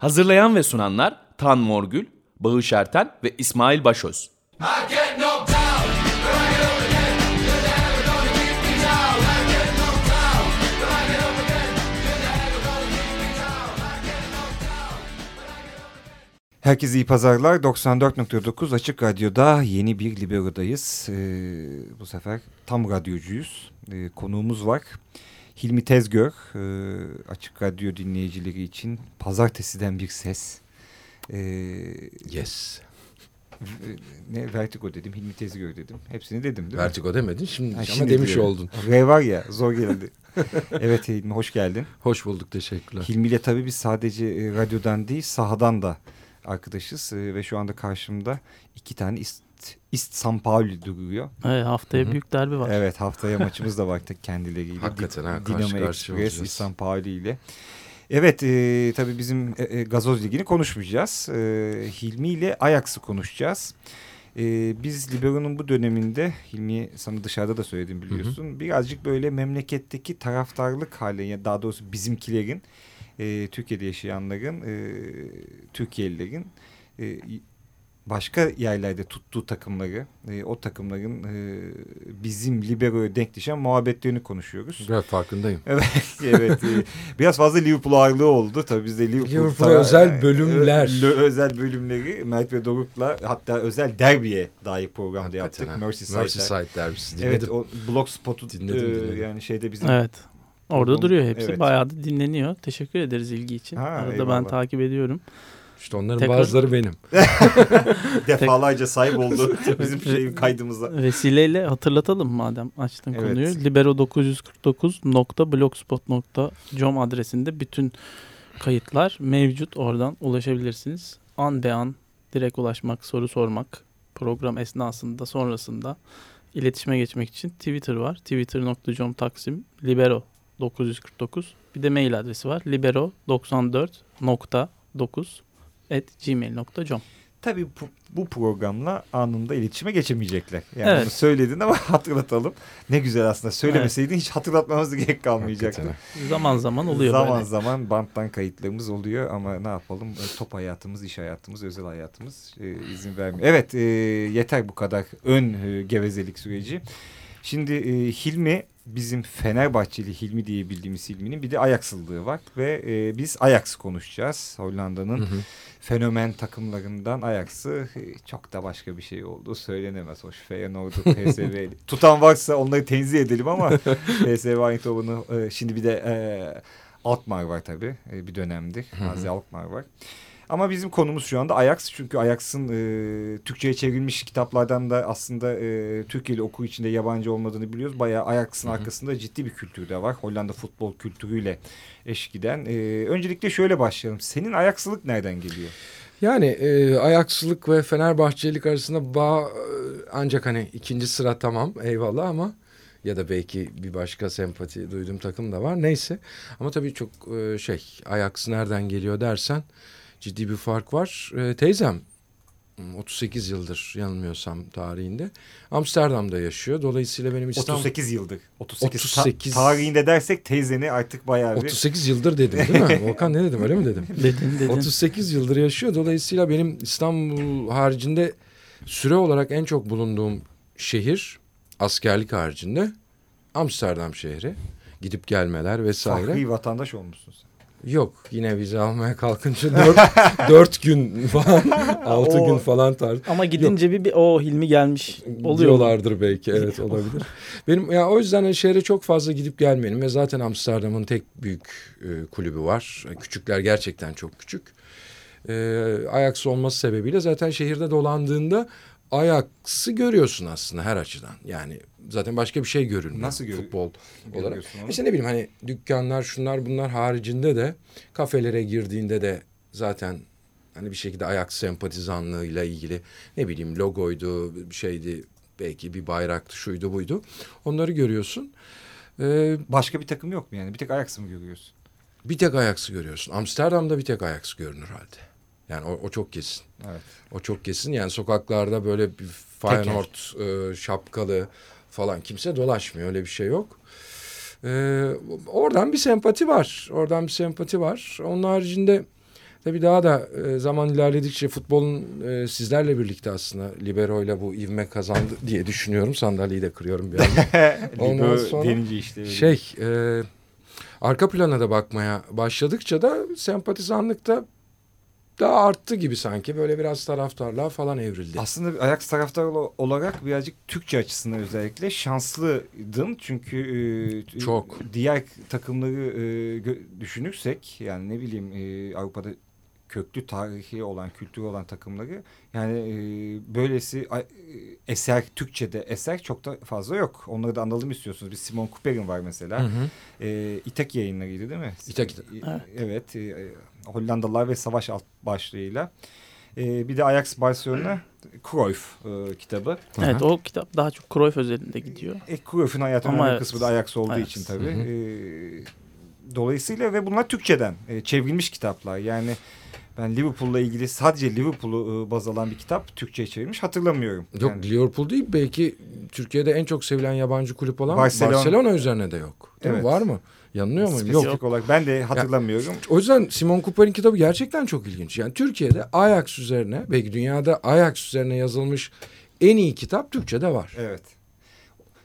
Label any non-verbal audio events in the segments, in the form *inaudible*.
Hazırlayan ve sunanlar Tan Morgül, Bağış Erten ve İsmail Başöz. Herkese iyi pazarlar. 94.9 Açık Radyo'da yeni bir Libero'dayız. Ee, bu sefer tam radyocuyuz. Ee, konuğumuz var. Hilmi Tezgör. Ee, Açık Radyo dinleyicileri için pazartesiden bir ses. Ee, Yes. ne Vertigo dedim, Hilmi Tezgör dedim. Hepsini dedim değil mi? Vertigo demedin şimdi, Ha, ama şimdi demiş diyorum. oldun. R var ya zor geldi. *laughs* evet Hilmi hoş geldin. Hoş bulduk teşekkürler. Hilmi ile tabii biz sadece e, radyodan değil sahadan da arkadaşız. E, ve şu anda karşımda iki tane İst, İst San Pauli duruyor. Evet, haftaya Hı hı. büyük derbi var. Evet haftaya maçımız da var kendileriyle. *laughs* Hakikaten ha, Dinamo karşı karşıya Express, olacağız. İst San Pauli ile. Evet e, tabii bizim e, e, gazoz ligini konuşmayacağız. E, Hilmi ile Ajax'ı konuşacağız. E, biz Libero'nun bu döneminde Hilmi sana dışarıda da söyledim biliyorsun. Birazcık böyle memleketteki taraftarlık hali ya daha doğrusu bizimkilerin e, Türkiye'de yaşayanların e, Türkiye'lilerin e, başka yerlerde tuttuğu takımları e, o takımların e, bizim Libero'ya denk düşen muhabbetlerini konuşuyoruz. Evet farkındayım. Evet, *laughs* evet. e, Biraz fazla Liverpool ağırlığı oldu. Tabii biz de Liverpool Liverpool'a tara- özel bölümler. Ö- özel bölümleri Mert ve Doruk'la hatta özel derbiye dair programda Hakikaten yaptık. ha. Merseyside. Merseyside derbisi Evet dinledim. o Blogspot'u Dinledim, e, dinledim. yani şeyde bizim Evet. Orada Toplum- duruyor hepsi. evet. Bayağı da dinleniyor. Teşekkür ederiz ilgi için. Ha, Arada ben eyvallah. takip ediyorum. İşte onların Tekrar- bazıları benim. *laughs* defalarca sahip oldu *laughs* bizim şeyin kaydımıza. Vesileyle hatırlatalım madem açtın Evet. konuyu. libero949.blogspot.com adresinde bütün kayıtlar mevcut. Oradan ulaşabilirsiniz. An be an direkt ulaşmak, soru sormak, program esnasında, sonrasında iletişime geçmek için Twitter var. Twitter.com taksim libero 949. Bir de mail adresi var. libero94.9 at gmail.com Tabii bu, bu programla anında iletişime geçemeyecekler. Yani Evet. bunu söyledin ama *laughs* hatırlatalım. Ne güzel aslında. Söylemeseydin hiç hatırlatmamız gerek kalmayacaktı. Hakikaten ha. Zaman zaman oluyor zaman böyle. zaman banttan kayıtlarımız oluyor ama ne yapalım E, top hayatımız, iş hayatımız, özel hayatımız e, izin vermiyor. Evet e, yeter bu kadar ön e, gevezelik süreci. Şimdi e, Hilmi bizim Fenerbahçeli Hilmi diye bildiğimiz Hilmi'nin bir de Ajax'lılığı var ve e, biz Ajax konuşacağız. Hollanda'nın fenomen takımlarından Ajax'ı e, çok da başka bir şey oldu söylenemez. Hoş Feyenoord'u, PSV *laughs* tutan varsa onları tenzih edelim ama *laughs* PSV Eindhoven'u e, şimdi bir de e, Alkmaar var tabii e, bir dönemdir. Nazi Alkmaar var. Ama bizim konumuz şu anda Ajax çünkü Ajax'ın e, Türkçe'ye çevrilmiş kitaplardan da aslında e, Türkiye'li okur içinde yabancı olmadığını biliyoruz. Bayağı Ajax'ın Hı hı. arkasında ciddi bir kültür de var. Hollanda futbol kültürüyle eş giden. E, öncelikle şöyle başlayalım. Senin Ajax'lık nereden geliyor? Yani e, Ajaxlılık ve Fenerbahçelik arasında bağ e, ancak hani ikinci sıra tamam eyvallah ama ya da belki bir başka sempati duyduğum takım da var. Neyse ama tabii çok e, şey Ajax nereden geliyor dersen ciddi bir fark var. E, teyzem hmm, 38 yıldır yanılmıyorsam tarihinde Amsterdam'da yaşıyor. Dolayısıyla benim İstanbul 38 yıldır. 38, ta- 38. tarihinde dersek teyzeni artık bayağı bir... 38 yıldır dedim değil mi? Volkan ne dedim öyle mi dedim? Dedin dedin. 38 yıldır yaşıyor. Dolayısıyla benim İstanbul haricinde süre olarak en çok bulunduğum şehir askerlik haricinde Amsterdam şehri. Gidip gelmeler vesaire. Fahri vatandaş olmuşsun sen. Yok yine vize almaya kalkınca *laughs* dört, dört gün falan *laughs* altı O- gün falan tar Ama gidince bir, bir o Hilmi gelmiş oluyor. diyorlardır belki evet olabilir. Benim ya o yüzden hani şehre çok fazla gidip gelmeyelim ve zaten Amsterdam'ın tek büyük e, kulübü var. E, Küçükler gerçekten çok küçük. E, Ajax olması sebebiyle zaten şehirde dolandığında Ajax'ı görüyorsun aslında her açıdan. Yani zaten başka bir şey görünmüyor. Nasıl gör- Futbol olarak. İşte ne bileyim hani dükkanlar şunlar bunlar haricinde de kafelere girdiğinde de zaten hani bir şekilde Ajax sempatizanlığıyla ilgili ne bileyim logoydu bir şeydi belki bir bayraktı şuydu buydu. Onları görüyorsun. Ee, Başka bir takım yok mu yani? Bir tek Ajax'ı mı görüyorsun? bir tek Ajax'ı görüyorsun. Amsterdam'da bir tek Ajax görünür halde. Yani o, o çok kesin. Evet. O çok kesin. Yani sokaklarda böyle bir Feyenoord e, şapkalı falan kimse dolaşmıyor. Öyle bir şey yok. Ee, oradan bir sempati var. Oradan bir sempati var. Onun haricinde tabii daha da e, zaman ilerledikçe futbolun e, sizlerle birlikte aslında libero ile bu ivme kazandı diye düşünüyorum. Sandalyeyi de kırıyorum bir anda. *laughs* Ondan sonra denince işte. şey e, arka plana da bakmaya başladıkça da sempatizanlık da daha arttı gibi sanki. Böyle biraz taraftarlığa falan evrildi. Aslında Ajax taraftarı ol- olarak birazcık Türkçe açısından özellikle şanslıydın. Çünkü e, Çok. diğer takımları e, düşünürsek yani ne bileyim e, Avrupa'da köklü tarihi olan, kültürü olan takımları yani e, böylesi e, eser, Türkçe'de eser çok da fazla yok. Onları da analım istiyorsunuz. Bir Simon Cooper'in var mesela. Hı hı. E, İtek yayınlarıydı değil mi? İtek. E, Evet. e, Hollandalılar ve Savaş alt başlığıyla. E, bir de Ajax Barcelona Cruyff e, kitabı. Evet o kitap daha çok Cruyff özelinde gidiyor. E, Cruyff'un hayatının önemli evet. kısmı da Ajax olduğu Ajax. için tabii. Hı hı. E, dolayısıyla ve bunlar Türkçeden e, çevrilmiş kitaplar. Yani ben Liverpool'la ilgili sadece Liverpool'u e, baz alan bir kitap Türkçe'ye çevirmiş hatırlamıyorum. Yok Yani, Liverpool değil belki Türkiye'de en çok sevilen yabancı kulüp olan Barcelona. Barcelona, üzerine de yok. Değil mi? Evet. Var mı? Yanılıyor muyum? Yok. spesifik olarak ben de hatırlamıyorum. O yüzden Simon Cooper'in kitabı gerçekten çok ilginç. Yani Türkiye'de Ajax üzerine belki dünyada Ajax üzerine yazılmış en iyi kitap Türkçe'de var. Evet.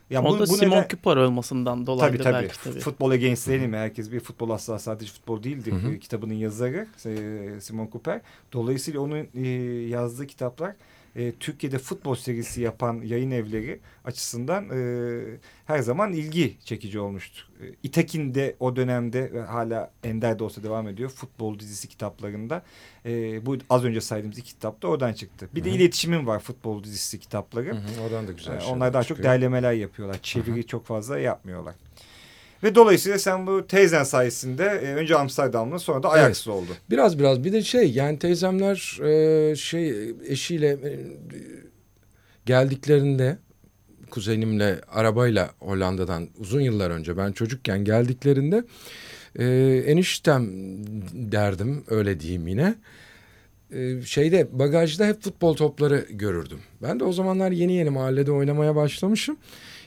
Ya o da Simon neden- Cooper olmasından dolayı Tabii tabii. belki tabii. Futbol Against değil mi? Herkes bir futbol asla sadece futbol değildir. Hı hı. Kitabının yazarı e, Simon Cooper. Dolayısıyla onun e, yazdığı kitaplar e, Türkiye'de futbol serisi yapan yayın evleri açısından e, her zaman ilgi çekici olmuştur. E, İtekin de o dönemde ve hala Ender de olsa devam ediyor. Futbol dizisi kitaplarında. E, bu az önce saydığımız iki kitap da oradan çıktı. Bir de Hı hı. iletişimin var futbol dizisi kitapları. Hı hı, oradan da güzel şeyler Onlar daha çok çıkıyor. derlemeler yapıyorlar. Çeviri çok fazla yapmıyorlar. Ve dolayısıyla sen bu teyzen sayesinde e, önce Amsterdamlı sonra da Ajax'lı oldu. Biraz biraz bir de şey yani teyzemler e, şey eşiyle e, geldiklerinde kuzenimle arabayla Hollanda'dan uzun yıllar önce ben çocukken geldiklerinde e, eniştem derdim öyle diyeyim yine. E, şeyde bagajda hep futbol topları görürdüm. Ben de o zamanlar yeni yeni mahallede oynamaya başlamışım.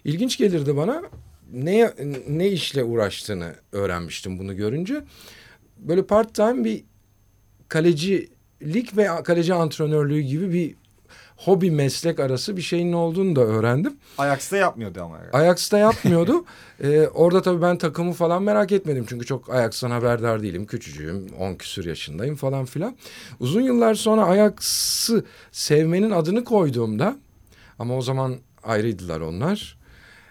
İlginç gelirdi bana. Ne ne işle uğraştığını öğrenmiştim bunu görünce. Böyle part time bir kalecilik ve kaleci antrenörlüğü gibi bir hobi meslek arası bir şeyin olduğunu da öğrendim. Ajax'ta yapmıyordu ama. Ajax'ta *laughs* yapmıyordu. Ee, orada tabii ben takımı falan merak etmedim. Çünkü çok Ajax'tan haberdar değilim. Küçücüğüm. 10 küsür yaşındayım falan filan. Uzun yıllar sonra Ajax'ı sevmenin adını koyduğumda ama o zaman ayrıydılar onlar.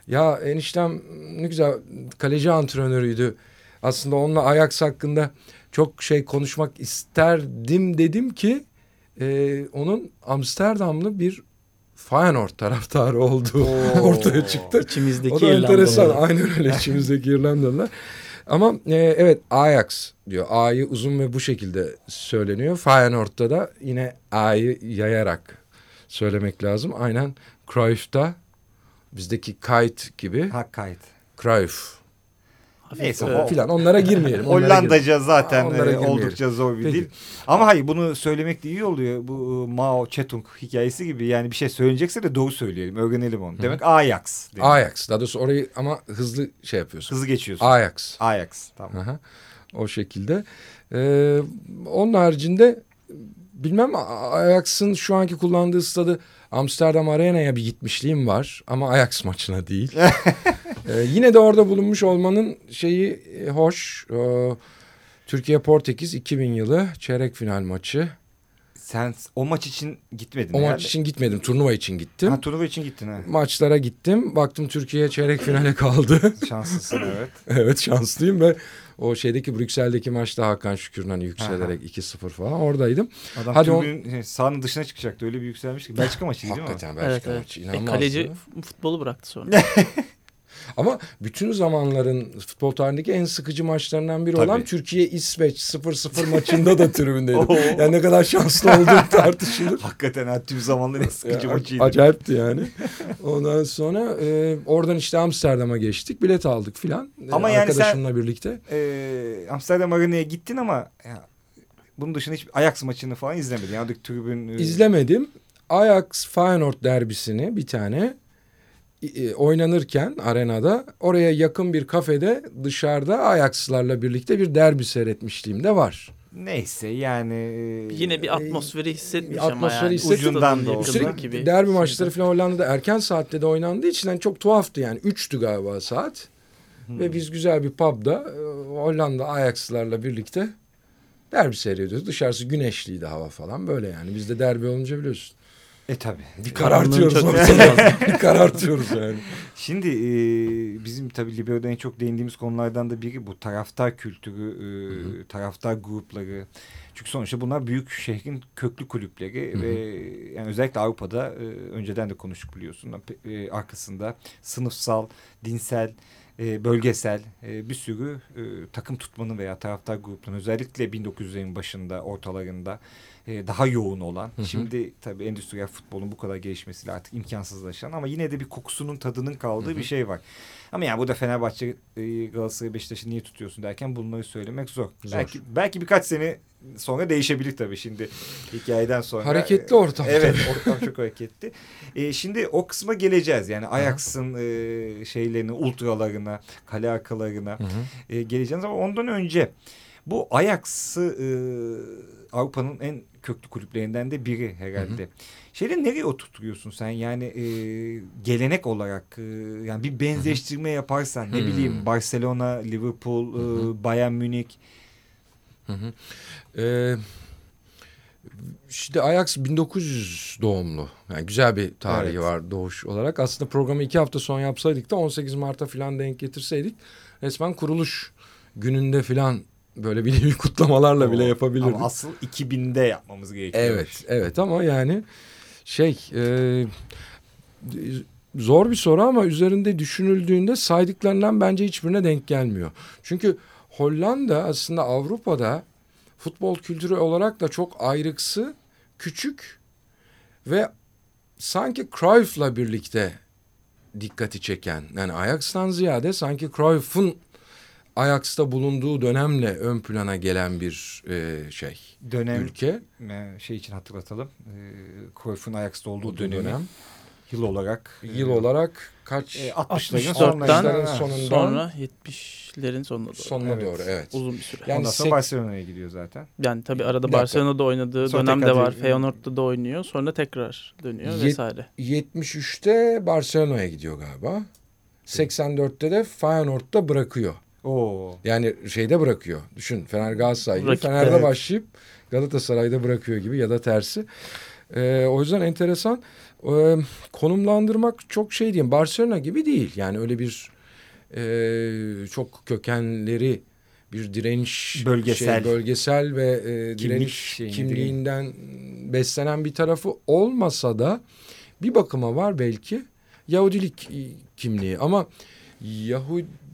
Ya eniştem ne güzel kaleci antrenörüydü. Aslında onunla Ajax hakkında çok şey konuşmak isterdim dedim ki e, onun Amsterdamlı bir Feyenoord taraftarı olduğu Oo. *laughs* ortaya çıktı. İçimizdeki O da enteresan. Aynen öyle içimizdeki İrlandalılar. Ama e, evet Ajax diyor. A'yı uzun ve bu şekilde söyleniyor. Feyenoord'da da yine A'yı yayarak söylemek lazım. Aynen Cruyff'ta bizdeki kite gibi Ha kayıt. Cruyff Neyse, o- filan onlara girmeyelim. onlara girmeyelim. Hollandaca zaten Aa, onlara e, girmeyelim. oldukça zor bir Peki. dil. Ama hayır bunu söylemek de iyi oluyor. Bu e, Mao Zedong hikayesi gibi. Yani bir şey söyleyecekse de doğru söyleyelim. Öğrenelim onu. Demek Ajax. demek. Ajax. Daha doğrusu orayı ama hızlı şey yapıyorsun. Hızlı geçiyorsun. Ajax. Ajax. Tamam. Aha, o şekilde. Ee, onun haricinde bilmem Ajax'ın şu anki kullandığı stadı Amsterdam Arena'ya bir gitmişliğim var ama Ajax maçına değil. *laughs* Ee, yine de orada bulunmuş olmanın şeyi e, hoş. Ee, Türkiye Portekiz 2000 yılı çeyrek final maçı. Sen o maç için gitmedin. O herhalde. maç için gitmedim. Turnuva için gittim. Ha turnuva için gittin ha. Maçlara gittim. Baktım Türkiye çeyrek finale kaldı. Şanslısın evet. *laughs* evet şanslıyım ve o şeydeki Brüksel'deki maçta Hakan Şükür'ün hani yükselerek 2-0 falan oradaydım. Adam Hadi on- e, sahanın dışına çıkacaktı. Öyle bir yükselmiş ki. Belçika *laughs* maçıydı değil mi? Hakikaten Evet, Belçika evet. maçı E, inanılmazdı. kaleci futbolu bıraktı sonra. *laughs* Ama bütün zamanların futbol tarihindeki en sıkıcı maçlarından biri Tabii. olan Türkiye-İsveç 0-0 maçında da tribündeydim. *laughs* Yani ne kadar şanslı olduğum *laughs* tartışılır. Hakikaten ha, tüm zamanların en sıkıcı maçıydı. Acayipti yani. Ondan sonra e, oradan işte Amsterdam'a geçtik. Bilet aldık filan. E, Ama yani sen- Arkadaşımla birlikte. Ee, Amsterdam Arena'ya gittin ama ya, bunun dışında hiç Ajax maçını falan izlemedin. Yani tribün... e, İzlemedim. Ajax Feyenoord derbisini bir tane e, oynanırken arenada oraya yakın bir kafede dışarıda Ajax'larla birlikte bir derbi seyretmişliğim de var. Neyse yani. e, Yine bir atmosferi hissetmiş atmosferi ama yani. hissettim. Ucundan da olsa. Gibi. derbi maçları falan Hollanda'da erken saatte de oynandığı için yani çok tuhaftı yani. Üçtü galiba saat. Ve biz güzel bir pub'da e, Hollanda Ajax'larla birlikte derbi seyrediyoruz. Dışarısı güneşliydi hava falan böyle yani. Bizde derbi olunca biliyorsun. E tabi. Bir karartıyoruz çok *laughs* bir karartıyoruz yani. Şimdi e, bizim tabii Libero'da en çok değindiğimiz konulardan da biri bu taraftar kültürü, e, taraftar grupları. Çünkü sonuçta bunlar büyük şehrin köklü kulüpleri Hı hı. ve yani özellikle Avrupa'da e, önceden de konuştuk biliyorsun. E, arkasında sınıfsal, dinsel, e, bölgesel e, bir sürü e, takım tutmanın veya taraftar gruplarının özellikle 1900'lerin başında, ortalarında e, daha yoğun olan. Hı hı. Şimdi tabii endüstriyel futbolun bu kadar gelişmesiyle artık imkansızlaşan ama yine de bir kokusunun tadının kaldığı Hı hı. bir şey var. Ama yani bu da Fenerbahçe, e, Galatasaray, Beşiktaş'ı niye tutuyorsun derken bunları söylemek zor. Zor. Belki belki birkaç sene sonra değişebilir tabii şimdi hikayeden sonra. Hareketli ortam Evet ortam çok hareketli. E, şimdi o kısma geleceğiz. Yani Ajax'ın e, şeylerini, ultralarına, kale arkalarına e, geleceğiz ama ondan önce bu Ajax'ı e, Avrupa'nın en köklü kulüplerinden de biri herhalde. Şeyleri nereye oturtuyorsun sen? Yani e, gelenek olarak e, yani bir benzeştirme yaparsan ne Hı. bileyim Barcelona, Liverpool, e, Bayern Münih. Hı hı. Ee, işte Ajax 1900 doğumlu. Yani güzel bir tarihi Evet. var doğuş olarak. Aslında programı iki hafta sonra yapsaydık da 18 Mart'a falan denk getirseydik resmen kuruluş gününde falan böyle bir kutlamalarla bile O- yapabilirdik. Ama asıl 2000'de yapmamız gerekiyor. Evet, evet ama yani şey e, zor bir soru ama üzerinde düşünüldüğünde saydıklarından bence hiçbirine denk gelmiyor. Çünkü Hollanda aslında Avrupa'da futbol kültürü olarak da çok ayrıksı, küçük ve sanki Cruyff'la birlikte dikkati çeken yani Ajax'tan ziyade sanki Cruyff'un Ajax'ta bulunduğu dönemle ön plana gelen bir e, şey Dönem ülke. e, şey için hatırlatalım. E, Cruyff'un Ajax'ta olduğu dönemi dönem. yıl olarak. Yıl olarak kaç? e, 60'ların 64'ten sonlarında. sonunda- Sonra 70'lerin sonuna doğru. sonuna Evet. doğru evet. Uzun bir süre. Yani Ondan sonra sek- Barcelona'ya gidiyor zaten. Yani tabii arada. Barcelona'da oynadığı Sonra dönem de var. bir- Feyenoord'da da oynuyor. Sonra tekrar dönüyor Yet- vesaire. 73'te Barcelona'ya gidiyor galiba. 84'te de Feyenoord'da bırakıyor. Oo. Yani şeyde bırakıyor. Düşün Fener Galatasaray gibi. Fener'de evet. başlayıp Galatasaray'da bırakıyor gibi ya da tersi. Ee, o yüzden enteresan. Ee, konumlandırmak çok şey diyeyim. Barcelona gibi değil. Yani öyle bir e, çok kökenleri bir direniş Bölgesel. şey, bölgesel ve e, Kimlik direniş şeyini kimliğinden beslenen bir tarafı olmasa da bir bakıma var belki Yahudilik kimliği ama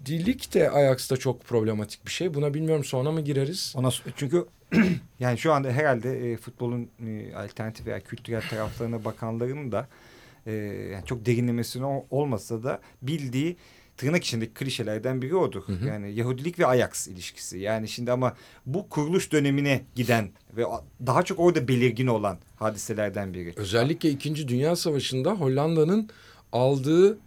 Yahudilik de Ajax'ta çok problematik bir şey. Buna bilmiyorum sonra mı gireriz? Ona, çünkü *clears throat* yani şu anda herhalde e, futbolun e, alternatif veya kültürel taraflarına bakanların da e, yani çok derinlemesine olmasa da bildiği tırnak içindeki klişelerden biri odur. Hı hı. Yani Yahudilik ve Ajax ilişkisi. Yani şimdi ama bu kuruluş dönemine giden ve daha çok orada belirgin olan hadiselerden biri. Özellikle İkinci Dünya Savaşı'nda Hollanda'nın aldığı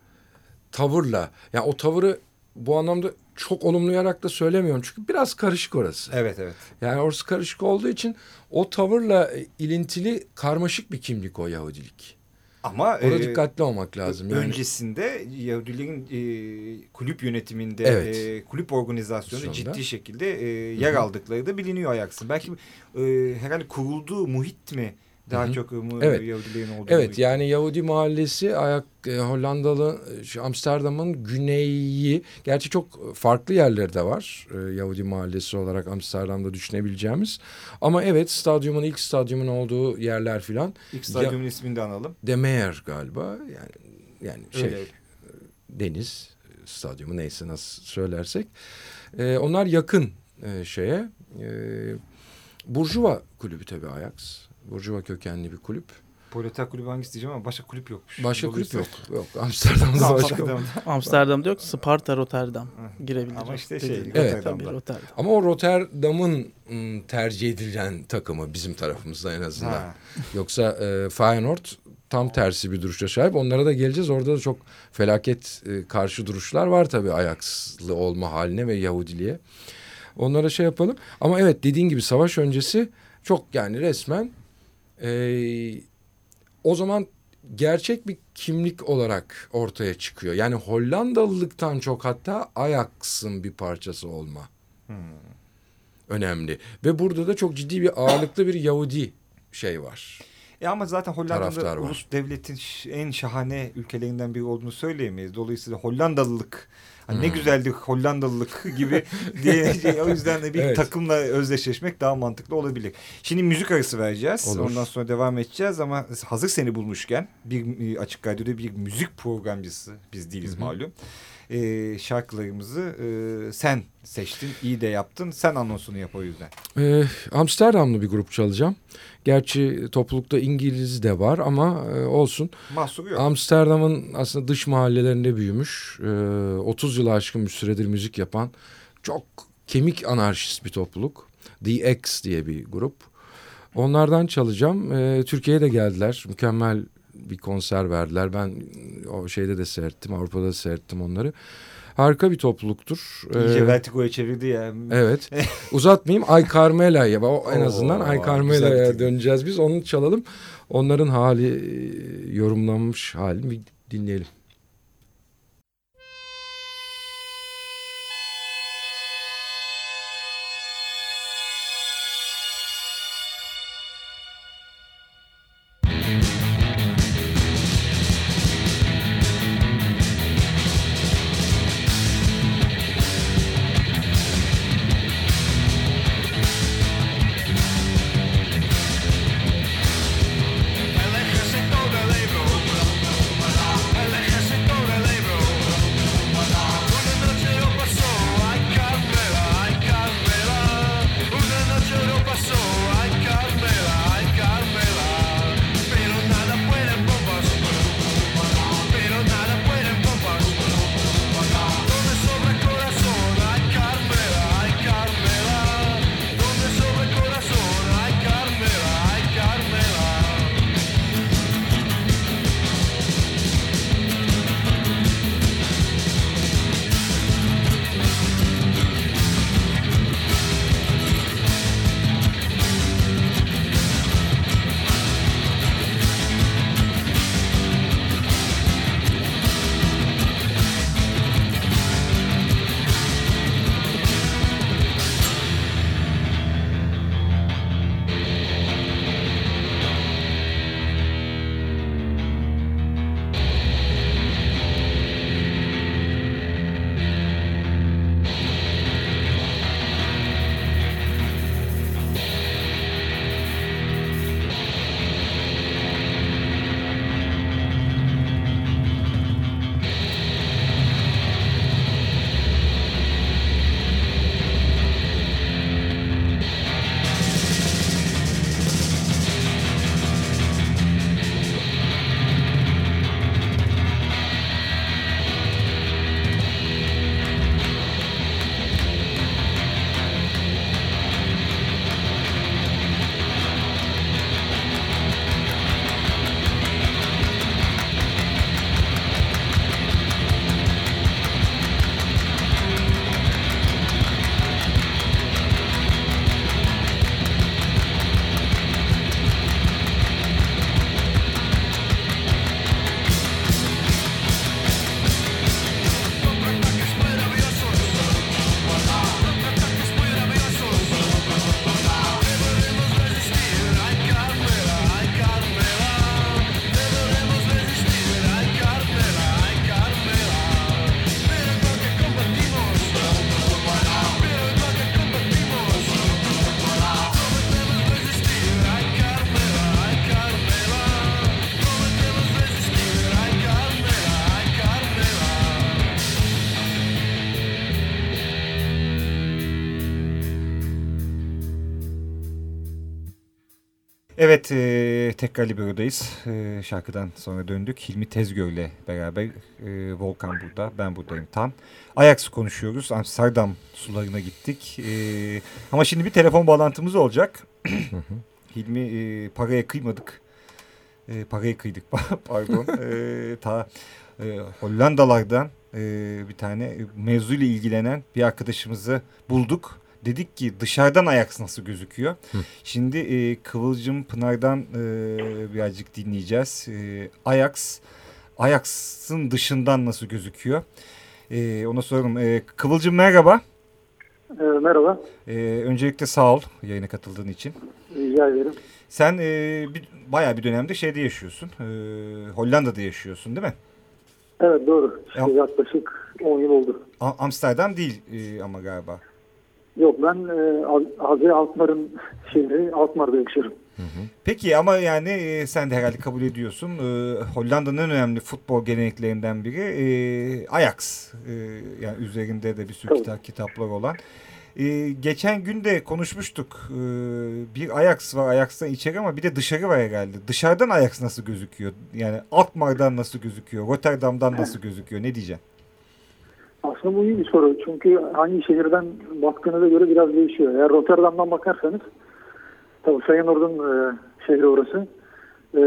tavırla yani o tavırı bu anlamda çok olumlayarak da söylemiyorum. Çünkü biraz karışık orası. Evet evet. Yani orası karışık olduğu için o tavırla ilintili karmaşık bir kimlik o Yahudilik. Ama Ona e, dikkatli olmak lazım. Yani. Öncesinde Yahudilerin e, kulüp yönetiminde, Evet. e, kulüp organizasyonu Sonra. ciddi şekilde e, yer Hı hı. aldıkları da biliniyor Ajax'ın. Belki e, herhalde kurulduğu muhit mi daha Hı hı. çok e, mu- Evet. Yahudilerin olduğu Evet yani Yahudi mahallesi ayak e, Hollandalı Amsterdam'ın güneyi gerçi çok farklı yerleri de var e, Yahudi mahallesi olarak Amsterdam'da düşünebileceğimiz ama evet stadyumun ilk stadyumun olduğu yerler filan İlk stadyumun ismini de analım. De Meer galiba yani yani şey Öyle. deniz stadyumu neyse nasıl söylersek E, onlar yakın e, şeye e, Burjuva kulübü tabii Ajax Burjuva kökenli bir kulüp. Proleter kulübü hangisi diyeceğim ama başka kulüp yokmuş. Başka kulüp yok. Yok Amsterdam'da başka. Amsterdam'da. *laughs* Amsterdam'da yok. Sparta Rotterdam girebilir. Ama işte şey. Evet. Tabii. Rotterdam. Ama o Rotterdam'ın tercih edilen takımı bizim tarafımızda en azından. Ha. Yoksa e, Feyenoord tam tersi bir duruşa sahip. Onlara da geleceğiz. Orada da çok felaket e, karşı duruşlar var tabii Ajaxlı olma haline ve Yahudiliğe. Onlara şey yapalım. Ama evet dediğin gibi savaş öncesi çok yani resmen e, o zaman gerçek bir kimlik olarak ortaya çıkıyor. Yani Hollandalılıktan çok hatta Ajax'ın bir parçası olma. Hmm. Önemli. Ve burada da çok ciddi bir ağırlıklı bir Yahudi şey var. E ama zaten Hollanda'da ulus devletin en şahane ülkelerinden biri olduğunu söyleyemeyiz. Dolayısıyla Hollandalılık Hani hmm. ne güzeldi Hollandalılık gibi *laughs* diye şey, o yüzden de bir evet. takımla özdeşleşmek daha mantıklı olabilir. Şimdi müzik arası vereceğiz. Olur. Ondan sonra devam edeceğiz ama hazır seni bulmuşken bir e, açık radyoda bir müzik programcısı biz değiliz Hı -hı. malum e, şarkılarımızı e, sen seçtin. iyi de yaptın. Sen anonsunu yap o yüzden. E, Amsterdamlı bir grup çalacağım. Gerçi toplulukta İngiliz de var ama e, olsun. Mahsuru yok. Amsterdam'ın aslında dış mahallelerinde büyümüş. E, 30 yılı aşkın bir süredir müzik yapan çok kemik anarşist bir topluluk. The X diye bir grup. Onlardan çalacağım. E, Türkiye'ye de geldiler. Mükemmel bir konser verdiler. Ben o şeyde de seyrettim. Avrupa'da da seyrettim onları. Harika bir topluluktur. İyice ee, Vertigo'ya çevirdi ya. Evet. *laughs* Uzatmayayım. Ay Carmela'ya. O en azından Ay Carmela'ya döneceğiz biz. Onu çalalım. Onların hali yorumlanmış halini bir dinleyelim. Evet e, tekrar Libero'dayız. E, şarkıdan sonra döndük. Hilmi Tezgör ile beraber e, Volkan burada, ben buradayım Tan. Ajax konuşuyoruz. Amsterdam sularına gittik. E, ama şimdi bir telefon bağlantımız olacak. Hilmi e, paraya kıymadık. E, parayı kıydık *laughs* pardon. e, ta e, Hollandalardan e, bir tane mevzuyla ilgilenen bir arkadaşımızı bulduk. Dedik ki dışarıdan Ajax nasıl gözüküyor? Hı. Şimdi e, Kıvılcım Pınar'dan e, birazcık dinleyeceğiz. E, Ajax, Ajax'ın dışından nasıl gözüküyor? E, ona soralım. E, Kıvılcım merhaba. E, merhaba. E, öncelikle sağ ol yayına katıldığın için. Rica ederim. Sen e, bir, bayağı bir dönemde şeyde yaşıyorsun. E, Hollanda'da yaşıyorsun değil mi? Evet doğru. İşte ya, yaklaşık 10 yıl oldu. Amsterdam değil e, ama galiba. Yok ben e, Hazre Alkmaar'ın şehri Alkmaar'da yaşıyorum. Hı hı. Peki ama yani e, sen de herhalde kabul ediyorsun. E, Hollanda'nın en önemli futbol geleneklerinden biri e, Ajax. E, yani üzerinde de bir sürü kitap, kitaplar olan. Ee, geçen gün de konuşmuştuk. Ee, bir Ajax var Ajax'tan içeri ama bir de dışarı var herhalde. Dışarıdan Ajax nasıl gözüküyor? Yani Alkmaar'dan nasıl gözüküyor? Rotterdam'dan nasıl gözüküyor? Ne diyeceksin? Aslında bu iyi bir soru. Çünkü hangi şehirden baktığınıza göre biraz değişiyor. Eğer Rotterdam'dan bakarsanız tabii Feyenoord'un e, şehri orası. E,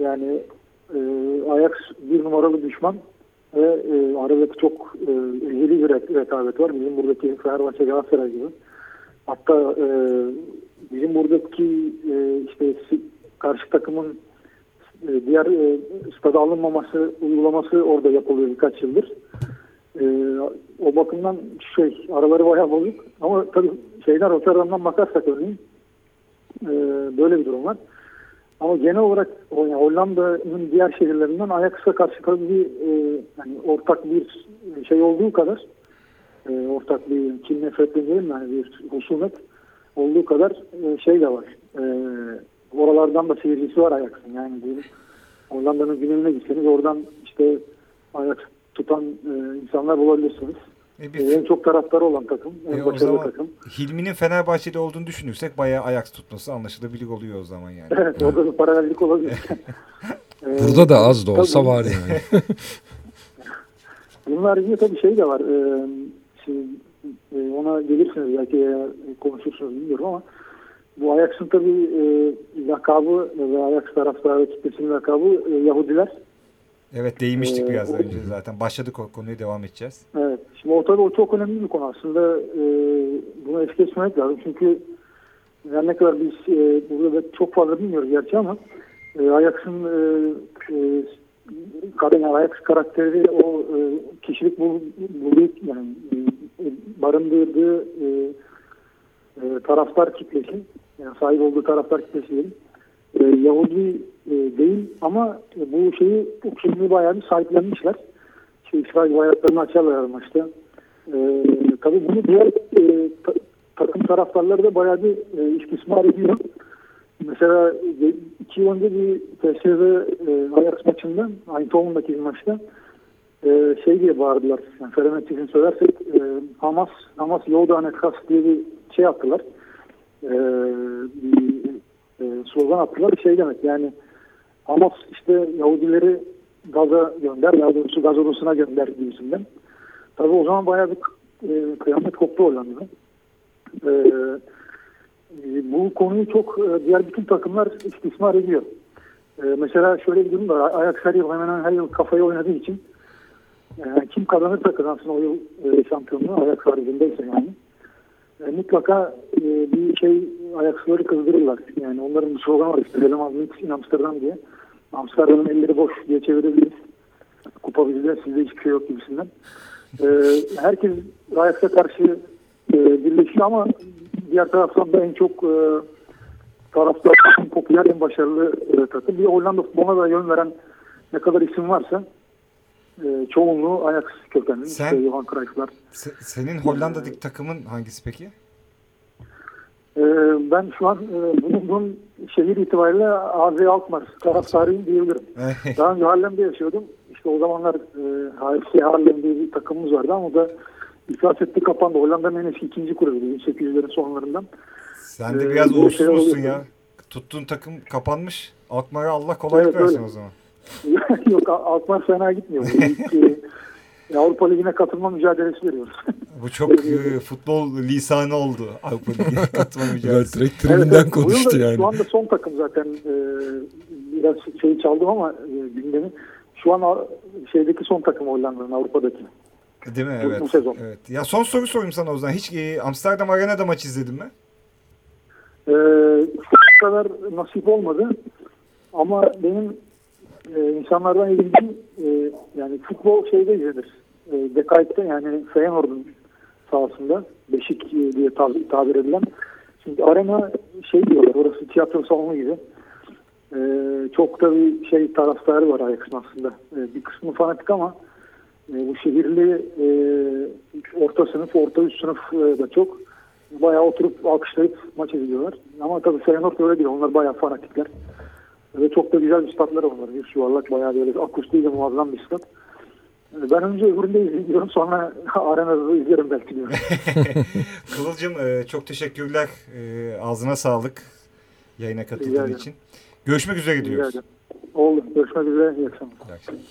yani e, Ajax bir numaralı düşman ve e, aradaki çok e, bir rekabet var. Bizim buradaki Fenerbahçe Galatasaray gibi. Hatta e, bizim buradaki e, işte karşı takımın e, diğer e, stada alınmaması uygulaması orada yapılıyor birkaç yıldır. E, o bakımdan şey araları bayağı bozuk. Ama tabii şeyler Rotterdam'dan bakarsak örneğin e, böyle bir durum var. Ama genel olarak Hollanda'nın diğer şehirlerinden Ajax'a karşı tabii bir e, yani ortak bir şey olduğu kadar e, ortak bir kin nefret demeyelim yani bir husumet olduğu kadar e, şey de var. E, oralardan da seyircisi var Ajax'ın. Yani Hollanda'nın güneyine gitseniz oradan işte Ajax tutan e, insanlar bulabilirsiniz. E bir... En çok taraftarı olan takım. En e başarılı takım. Hilmi'nin Fenerbahçe'de olduğunu düşünürsek bayağı Ajax tutması anlaşılabilir oluyor o zaman yani. Evet orada bir paralellik olabilir. ee, *laughs* Burada da az da olsa tabii, var yani. *laughs* Bunun haricinde tabii şey de var. Ee, şimdi, e, ona gelirsiniz belki ya, konuşursunuz bilmiyorum ama bu Ajax'ın tabii e, lakabı ve Ajax taraftarı kitlesinin lakabı e, Yahudiler. Evet değinmiştik ee, biraz önce zaten. Başladık o konuyu devam edeceğiz. Evet. Şimdi o tabii o çok önemli bir konu aslında. E, bunu es geçmemek lazım. Çünkü yani ne kadar biz e, burada çok fazla bilmiyoruz gerçi ama e, Ajax'ın e, e, yani Ajax karakteri o e, kişilik bul, bul, yani e, barındırdığı e, e, taraftar kitlesi yani sahip olduğu taraftar kitlesi e, Yahudi e, değil ama e, bu şeyi kimliği bayağı bir sahiplenmişler. İşte İsrail bayraklarını açarlar maçta. E, tabii bunu diğer e, ta, takım taraftarları da bayağı bir e, istismar ediyor. Mesela e, iki yıl önce bir PSV e, Ajax maçında Eindhoven'daki bir maçta e, şey diye bağırdılar. Yani Fenerbahçe'nin söylersek e, Hamas Hamas Yoda Anekas diye bir şey yaptılar. E, bir e, slogan attılar. Şey demek yani Hamas işte Yahudileri Gaza gönder, daha doğrusu Gaz odasına gönder gibisinden. Tabii o zaman bayağı bir e, kıyamet koptu Hollanda'da. E, bu konuyu çok e, diğer bütün takımlar istismar ediyor. E, mesela şöyle bir durum var. Ajax her yıl hemen her yıl kafayı oynadığı için e, kim kazanırsa kazansın o yıl e, şampiyonluğu Ajax haricindeyse yani e, mutlaka e, bir şey ayaksıları kızdırırlar. Yani onların bir sloganı var işte. Real Madrid in Amsterdam diye. Amsterdam'ın elleri boş diye çevirebiliriz. Kupa bizde, sizde hiçbir şey yok gibisinden. E, herkes Ajax'a karşı e, birleşiyor ama diğer taraftan da en çok e, taraftar popüler, en başarılı e, takım. Bir Hollanda futboluna da yön veren ne kadar isim varsa e, çoğunluğu Ajax kökenli. Sen, işte Johan Cruyff'lar. Se, senin Hollanda'daki takımın hangisi peki? E, ben şu an e, bulunduğum şehir itibariyle AZ Alkmaar taraftarıyım diyebilirim. Daha önce Harlem'de yaşıyordum. İşte o zamanlar e, HFC Harlem diye bir takımımız vardı ama o da iflas etti kapandı. Hollanda'nın en eski ikinci kulübü 1800'lerin sonlarından. Sen de biraz ee, uğursuz musun ya? Tuttuğun takım kapanmış. Alkmaar'a Allah kolaylık evet, versin öyle. o zaman. *laughs* Yok Alkmaar fena gitmiyor. E, *laughs* Avrupa Ligi'ne katılma mücadelesi veriyoruz. *laughs* Bu çok e, futbol lisanı oldu. Avrupa Ligi'ne katılma mücadelesi. direkt tribünden evet, konuştu yani. Şu anda son takım zaten e, biraz şeyi çaldım ama e, gündemi. Şu an şeydeki son takım Hollanda'nın Avrupa'daki. Değil mi? Bu- Evet. bu sezon. evet. Ya son soru sorayım sana o zaman. Hiç e, Amsterdam Arena'da maç izledin mi? Ee, şu kadar nasip olmadı. Ama benim e, insanlardan edindiğim e, yani futbol şeyde izlenir. E, Dekayt'te yani Feyenoord'un sahasında Beşik e, diye tab- tabir edilen. Şimdi arena şey diyorlar orası tiyatro salonu gibi. E, çok da bir şey taraftarı var Ajax'ın aslında. E, bir kısmı fanatik ama e, bu şehirli e, orta sınıf, orta üst sınıf e, da çok. Bayağı oturup alkışlayıp maç izliyorlar. Ama tabii Feyenoord öyle değil. Onlar bayağı fanatikler. Ve çok da güzel bir statları var onların. Bir yuvarlak bayağı böyle akustiği de muazzam bir stat. Ben önce öbüründe izliyorum sonra *laughs* arenada da izlerim belki diyorum. *laughs* Kıvılcım e, çok teşekkürler. E, ağzına sağlık yayına katıldığın için. Görüşmek üzere diyoruz. Oldu. Görüşmek üzere. İyi akşamlar. İyi akşamlar.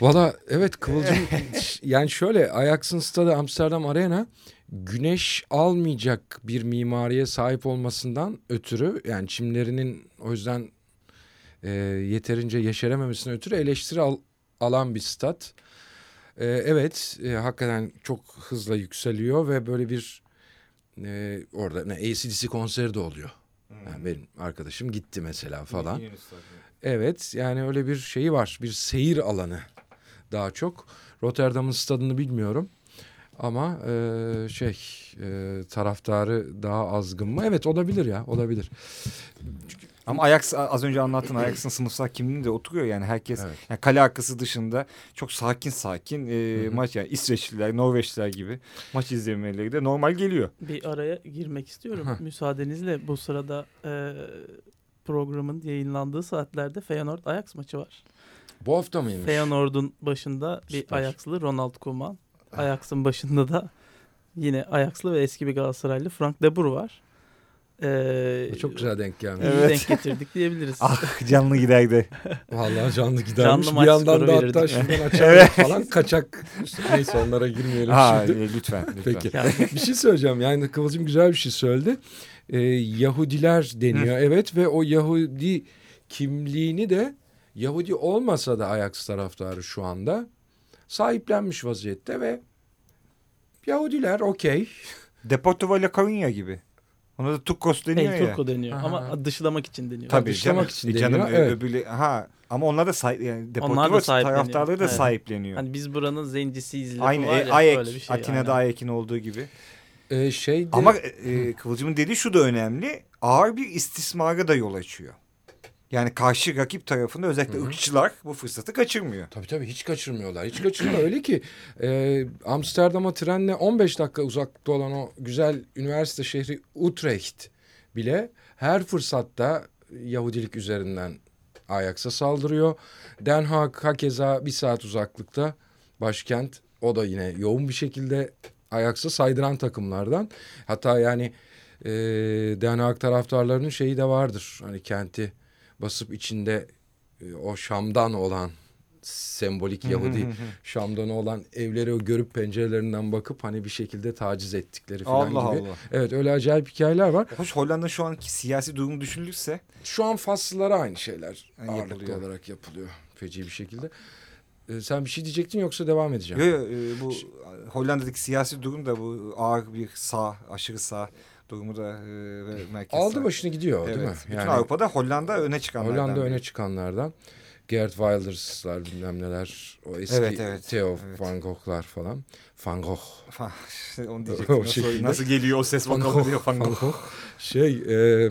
Valla evet Kıvılcım *laughs* yani şöyle Ajax'ın stadı Amsterdam Arena güneş almayacak bir mimariye sahip olmasından ötürü yani çimlerinin o yüzden e, yeterince yeşerememesine ötürü eleştiri al- alan bir stat. E, evet e, hakikaten çok hızla yükseliyor ve böyle bir e, orada ne ACDC konseri de oluyor. Yani benim arkadaşım gitti mesela falan. Yeni. Evet yani öyle bir şeyi var. Bir seyir alanı daha çok. Rotterdam'ın stadını bilmiyorum. Ama e, şey e, taraftarı daha azgın mı? Evet olabilir ya olabilir. Ama Ajax az önce anlattın Ajax'ın sınıfsal kimliğinde oturuyor yani herkes Evet. yani kale arkası dışında çok sakin sakin e, Hı hı. maç yani İsveçliler, Norveçliler gibi maç izlemeleri de normal geliyor. Bir araya girmek istiyorum. Heh. Müsaadenizle bu sırada e, programın yayınlandığı saatlerde Feyenoord Ajax maçı var. Bu hafta mıymış? Feyenoord'un başında bir Süper. Ajax'lı Ronald Koeman. *laughs* Ajax'ın başında da yine Ajax'lı ve eski bir Galatasaraylı Frank de Boer var. Ee, Çok güzel denk gelmiş. Evet. denk getirdik diyebiliriz. Ah canlı giderdi. *laughs* Vallahi canlı gidermiş. Canlı bir yandan da hatta verirdik. şuradan açarak falan kaçak. Neyse onlara girmeyelim ha, şimdi. e, lütfen, lütfen. Peki. Yani bir şey söyleyeceğim. Yani Kıvılcım güzel bir şey söyledi. Ee, Yahudiler deniyor. Evet ve o Yahudi kimliğini de Yahudi olmasa da Ajax taraftarı şu anda sahiplenmiş vaziyette ve Yahudiler okey. *laughs* Deportivo La Coruña gibi. Ona da Tukos deniyor El ya. Turco deniyor Aha. ama dışlamak için deniyor. Tabii dışlamak canım. için canım, deniyor, ö- evet. öbürü- ha, ama onlar da sahip, yani Onlar Deportivo da taraftarları da Evet. sahipleniyor. Hani biz buranın zencisiyiz Aynı var e, ya, bir şey. Atina'da aynen. Ajax'in olduğu gibi. Ee, şey de- Ama e, Kıvılcım'ın dediği şu da önemli. Ağır bir istismara da yol açıyor. Yani karşı rakip tarafında özellikle Hı hı. ırkçılar bu fırsatı kaçırmıyor. Tabii tabii hiç kaçırmıyorlar. Hiç kaçırmıyor. Öyle ki e, Amsterdam'a trenle 15 dakika uzakta olan o güzel üniversite şehri Utrecht bile her fırsatta Yahudilik üzerinden Ajax'a saldırıyor. Den Haag hakeza bir saat uzaklıkta başkent. O da yine yoğun bir şekilde Ajax'a saydıran takımlardan. Hatta yani e, Den Haag taraftarlarının şeyi de vardır. Hani kenti basıp içinde e, o Şam'dan olan sembolik Yahudi Şam'dan olan evleri o görüp pencerelerinden bakıp hani bir şekilde taciz ettikleri falan Allah gibi. Allah. Evet öyle acayip hikayeler var. Hoş Hollanda şu anki siyasi durumu düşünülürse Şu an Faslılara aynı şeyler Yani ağırlıklı yapılıyor. olarak yapılıyor. Feci bir şekilde. Ee, sen bir şey diyecektin yoksa devam edeceğim. yo, yo, e, bu Hollanda'daki siyasi durum da bu ağır bir sağ, aşırı sağ durumu da e, merkez Aldı başını gidiyor Evet. değil mi? Bütün Avrupa'da Hollanda öne çıkanlardan. Hollanda öne çıkanlardan. Gerd Wilders'lar bilmem neler. O eski Evet, evet. Theo Evet. Van Gogh'lar falan. Van Gogh. *laughs* Onu diyecektim. Nasıl, şekilde. nasıl geliyor o ses Van bakalım Gogh, diyor Van Van Gogh. Şey e,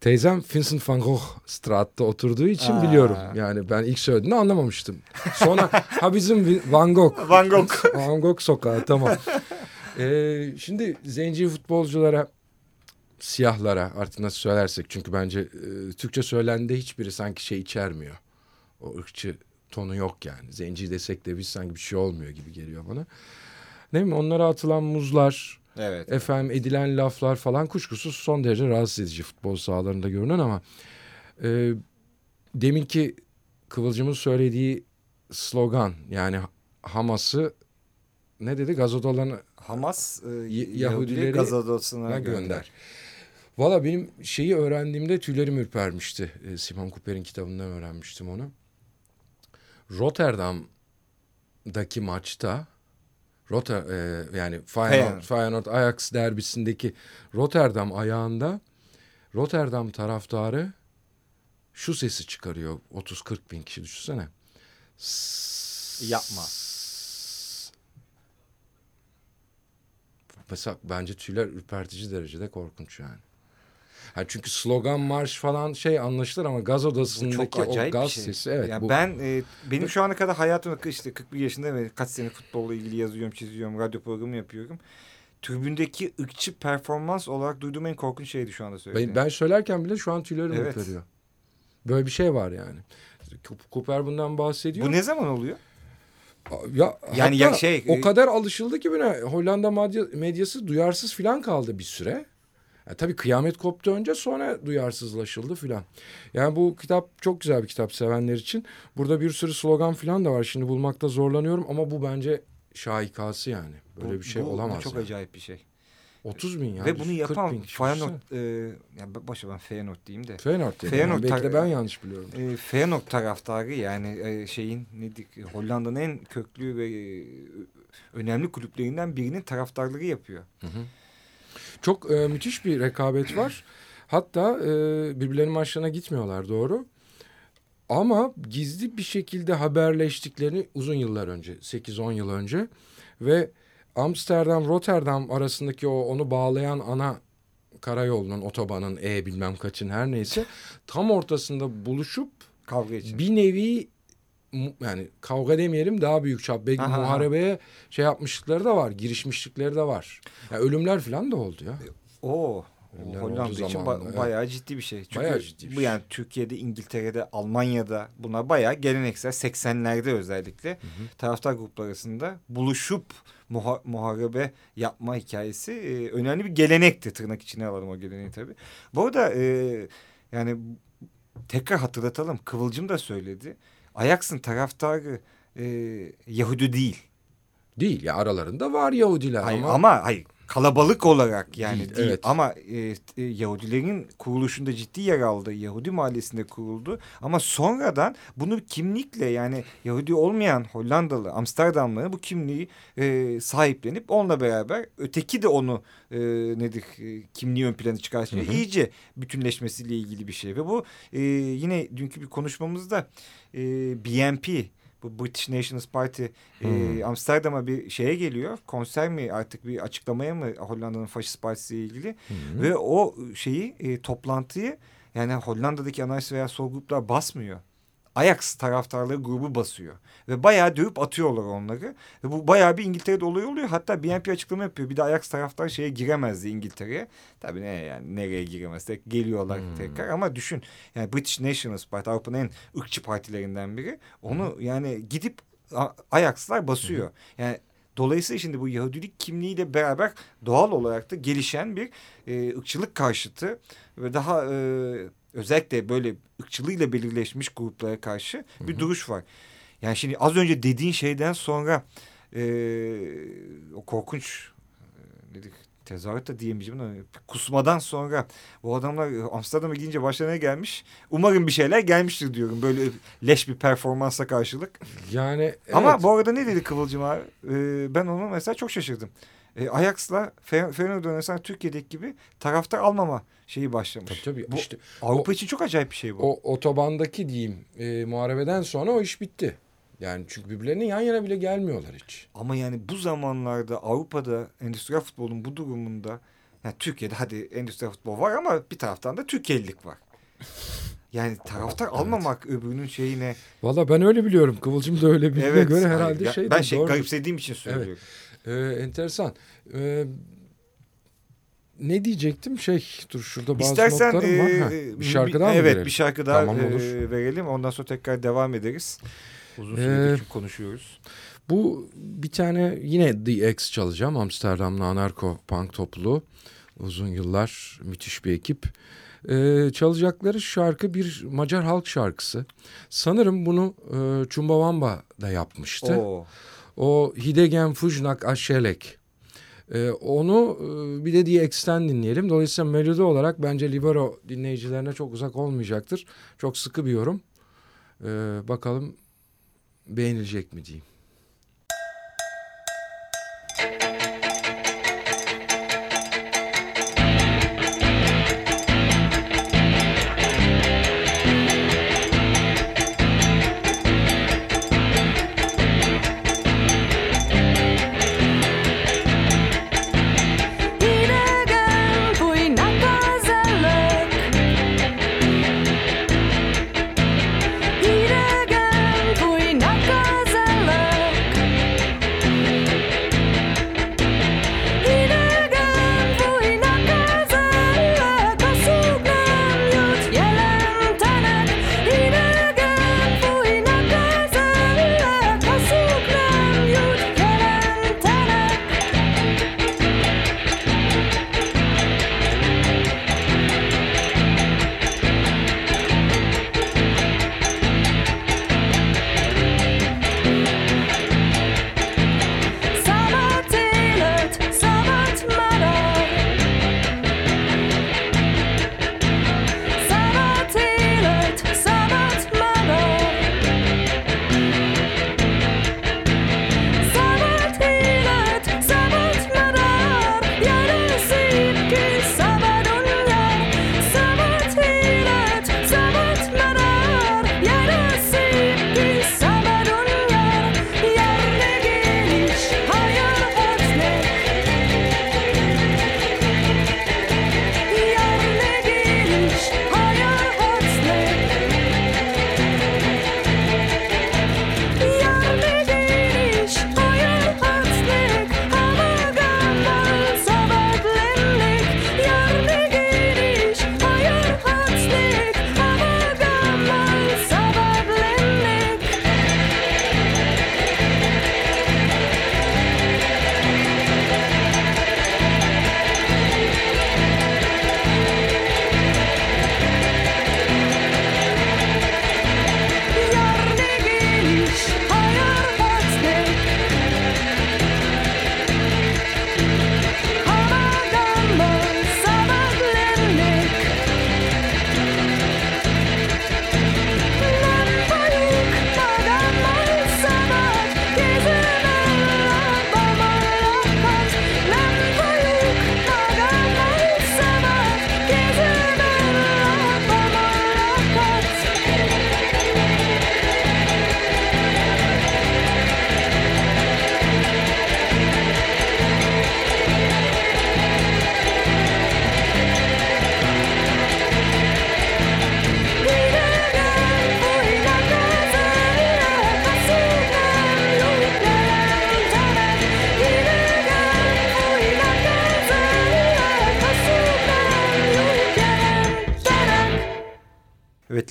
teyzem Vincent van Gogh Straat'ta oturduğu için Aa. biliyorum. Yani ben ilk söylediğinde anlamamıştım. Sonra ha bizim Van Gogh. *laughs* Van Gogh. Van Gogh sokağı tamam. *laughs* E, şimdi zenci futbolculara siyahlara artık nasıl söylersek çünkü bence e, Türkçe söylendiğinde hiçbiri sanki şey içermiyor. O ırkçı tonu yok yani. Zenci desek de biz sanki bir şey olmuyor gibi geliyor bana. Ne bileyim onlara atılan muzlar, Evet. efendim edilen laflar falan kuşkusuz son derece rahatsız edici futbol sahalarında görünen ama e, deminki Kıvılcım'ın söylediği slogan yani Hamas'ı ne dedi gaz odalarına Hamas e, Yahudileri Yahudileri gaz odasına gönder. gönder. Valla benim şeyi öğrendiğimde tüylerim ürpermişti. E, Simon Cooper'in kitabından öğrenmiştim onu. Rotterdam'daki maçta Rotter, e, yani Feyenoord, Feyenoord Ajax derbisindeki Rotterdam ayağında Rotterdam taraftarı şu sesi çıkarıyor 30-40 bin kişi düşünsene. Yapma. Mesela bence tüyler ürpertici derecede korkunç yani. Ha çünkü slogan marş falan şey anlaşılır ama gaz odasındaki o gaz şey. sesi evet. Yani bu... Ben e, benim şu ana kadar hayatımda işte 41 yaşında ve kaç sene futbolla ilgili yazıyorum, çiziyorum, radyo programı yapıyorum. Tribündeki ırkçı performans olarak duyduğum en korkunç şeydi şu anda söylediğim. Ben, ben söylerken bile şu an tüylerim evet. ürperiyor. Böyle bir şey var yani. Cooper bundan bahsediyor. Bu ne zaman oluyor? Ya yani ya şey o e, kadar alışıldı ki buna Hollanda medyası duyarsız filan kaldı bir süre. Yani tabii kıyamet koptu önce sonra duyarsızlaşıldı filan. Yani bu kitap çok güzel bir kitap sevenler için. Burada bir sürü slogan filan da var. Şimdi bulmakta zorlanıyorum ama bu bence şahikası yani. Böyle bu, bir şey bu, olamaz. Bu çok yani. acayip bir şey. 30 bin ya. Ve bunu yapan Feyenoord, e, yani başa ben Feyenoord diyeyim de. Feyenoord dedim. Feyenoord belki de ben yanlış biliyorum. E, Feyenoord taraftarı yani e, şeyin nedik Hollanda'nın en köklü ve e, önemli kulüplerinden birinin taraftarlığı yapıyor. Hı hı. Çok e, müthiş bir rekabet var. *clears throat* Hatta e, birbirlerinin maçlarına gitmiyorlar doğru. Ama gizli bir şekilde haberleştiklerini uzun yıllar önce, 8-10 yıl önce ve Amsterdam Rotterdam arasındaki o onu bağlayan ana karayolunun otobanın E bilmem kaçın her neyse *laughs* tam ortasında buluşup kavga için. Bir nevi yani kavga demeyelim daha büyük çap belki Aha. muharebeye şey yapmışlıkları da var, girişmişlikleri de var. Yani ölümler falan da oldu ya. Oo. Hollanda için ba evet. bayağı ciddi bir şey. Çünkü bayağı ciddi bir bu şey. yani Türkiye'de, İngiltere'de, Almanya'da buna bayağı geleneksel 80'lerde özellikle hı hı. taraftar grupları arasında buluşup muha muharebe yapma hikayesi e, önemli bir gelenekti. Tırnak içine alalım o geleneği tabii. Bu arada e, yani tekrar hatırlatalım. Kıvılcım da söyledi. Ajax'ın taraftarı e, Yahudi değil. Değil ya aralarında var Yahudiler hayır, ama. Ama hayır kalabalık olarak yani değil. Evet. ama e, e, Yahudilerin kuruluşunda ciddi yer aldı. Yahudi mahallesinde kuruldu ama sonradan bunu kimlikle yani Yahudi olmayan Hollandalı Amsterdamlı bu kimliği e, sahiplenip onunla beraber öteki de onu e, nedir e, kimliği ön plana çıkartıyor. İyice bütünleşmesiyle ilgili bir şey ve bu e, yine dünkü bir konuşmamızda e, BNP bu British Nationalist Party hmm. e, Amsterdam'a bir şeye geliyor. Konser mi artık bir açıklamaya mı Hollanda'nın faşist partisiyle ilgili hmm. ve o şeyi e, toplantıyı yani Hollanda'daki anarşist veya sol gruplar basmıyor. Ajax taraftarları grubu basıyor. Ve bayağı dövüp atıyorlar onları. Ve bu bayağı bir İngiltere'de olay oluyor. Hatta BNP açıklama yapıyor. Bir de Ajax taraftar şeye giremezdi İngiltere'ye. Tabii ne yani nereye giremez? Tek geliyorlar hmm. tekrar. Ama düşün yani British Nationalist Party Avrupa'nın en ırkçı partilerinden biri. Onu hmm. yani gidip Ajax'lar basıyor. Hmm. Yani Dolayısıyla şimdi bu Yahudilik kimliğiyle beraber doğal olarak da gelişen bir e, ırkçılık karşıtı ve daha e, özellikle böyle ıkçılığıyla belirleşmiş gruplara karşı bir Hı -hı. duruş var. Yani şimdi az önce dediğin şeyden sonra e, o korkunç e, dedik tezahürat da diyemeyeceğim ama kusmadan sonra bu adamlar Amsterdam'a gidince başlarına gelmiş. Umarım bir şeyler gelmiştir diyorum. Böyle leş bir performansa karşılık. Yani evet. Ama bu arada ne dedi Kıvılcım abi? Ee, ben onu mesela çok şaşırdım. Ee, Ajax'la Feyenoord mesela Türkiye'deki gibi taraftar almama şeyi başlamış. Tabii tabii. Bu, işte, Avrupa o, için çok acayip bir şey bu. O otobandaki diyeyim e, muharebeden sonra o iş bitti. Yani çünkü birbirlerine yan yana bile gelmiyorlar hiç. Ama yani bu zamanlarda Avrupa'da endüstriyel futbolun bu durumunda yani Türkiye'de hadi endüstriyel futbol var ama bir taraftan da Türkiye'lilik var. Yani taraftar evet. almamak öbürünün şeyine. Valla ben öyle biliyorum. Kıvılcım da öyle bildiğine evet, göre herhalde hayır, şey. Ben şey garipsediğim için söylüyorum. Evet. Ee, enteresan. Ee, ne diyecektim? Şey dur şurada bazı İstersen, notlarım var. E, bir şarkı daha mı Evet verelim? bir şarkı daha tamam, olur. E, verelim. Ondan sonra tekrar devam ederiz. Uzun süredir ee, konuşuyoruz. Bu bir tane yine The X çalacağım. Amsterdamlı anarko punk topluluğu. Uzun yıllar müthiş bir ekip. Ee, çalacakları şarkı bir Macar halk şarkısı. Sanırım bunu e, Chumbawamba da yapmıştı. Oo. O Hidegen Fujnak Aşelek E, onu bir de DX'ten dinleyelim. Dolayısıyla melodi olarak bence Libero dinleyicilerine çok uzak olmayacaktır. Çok sıkı bir yorum. E, bakalım beğenilecek mi diyeyim.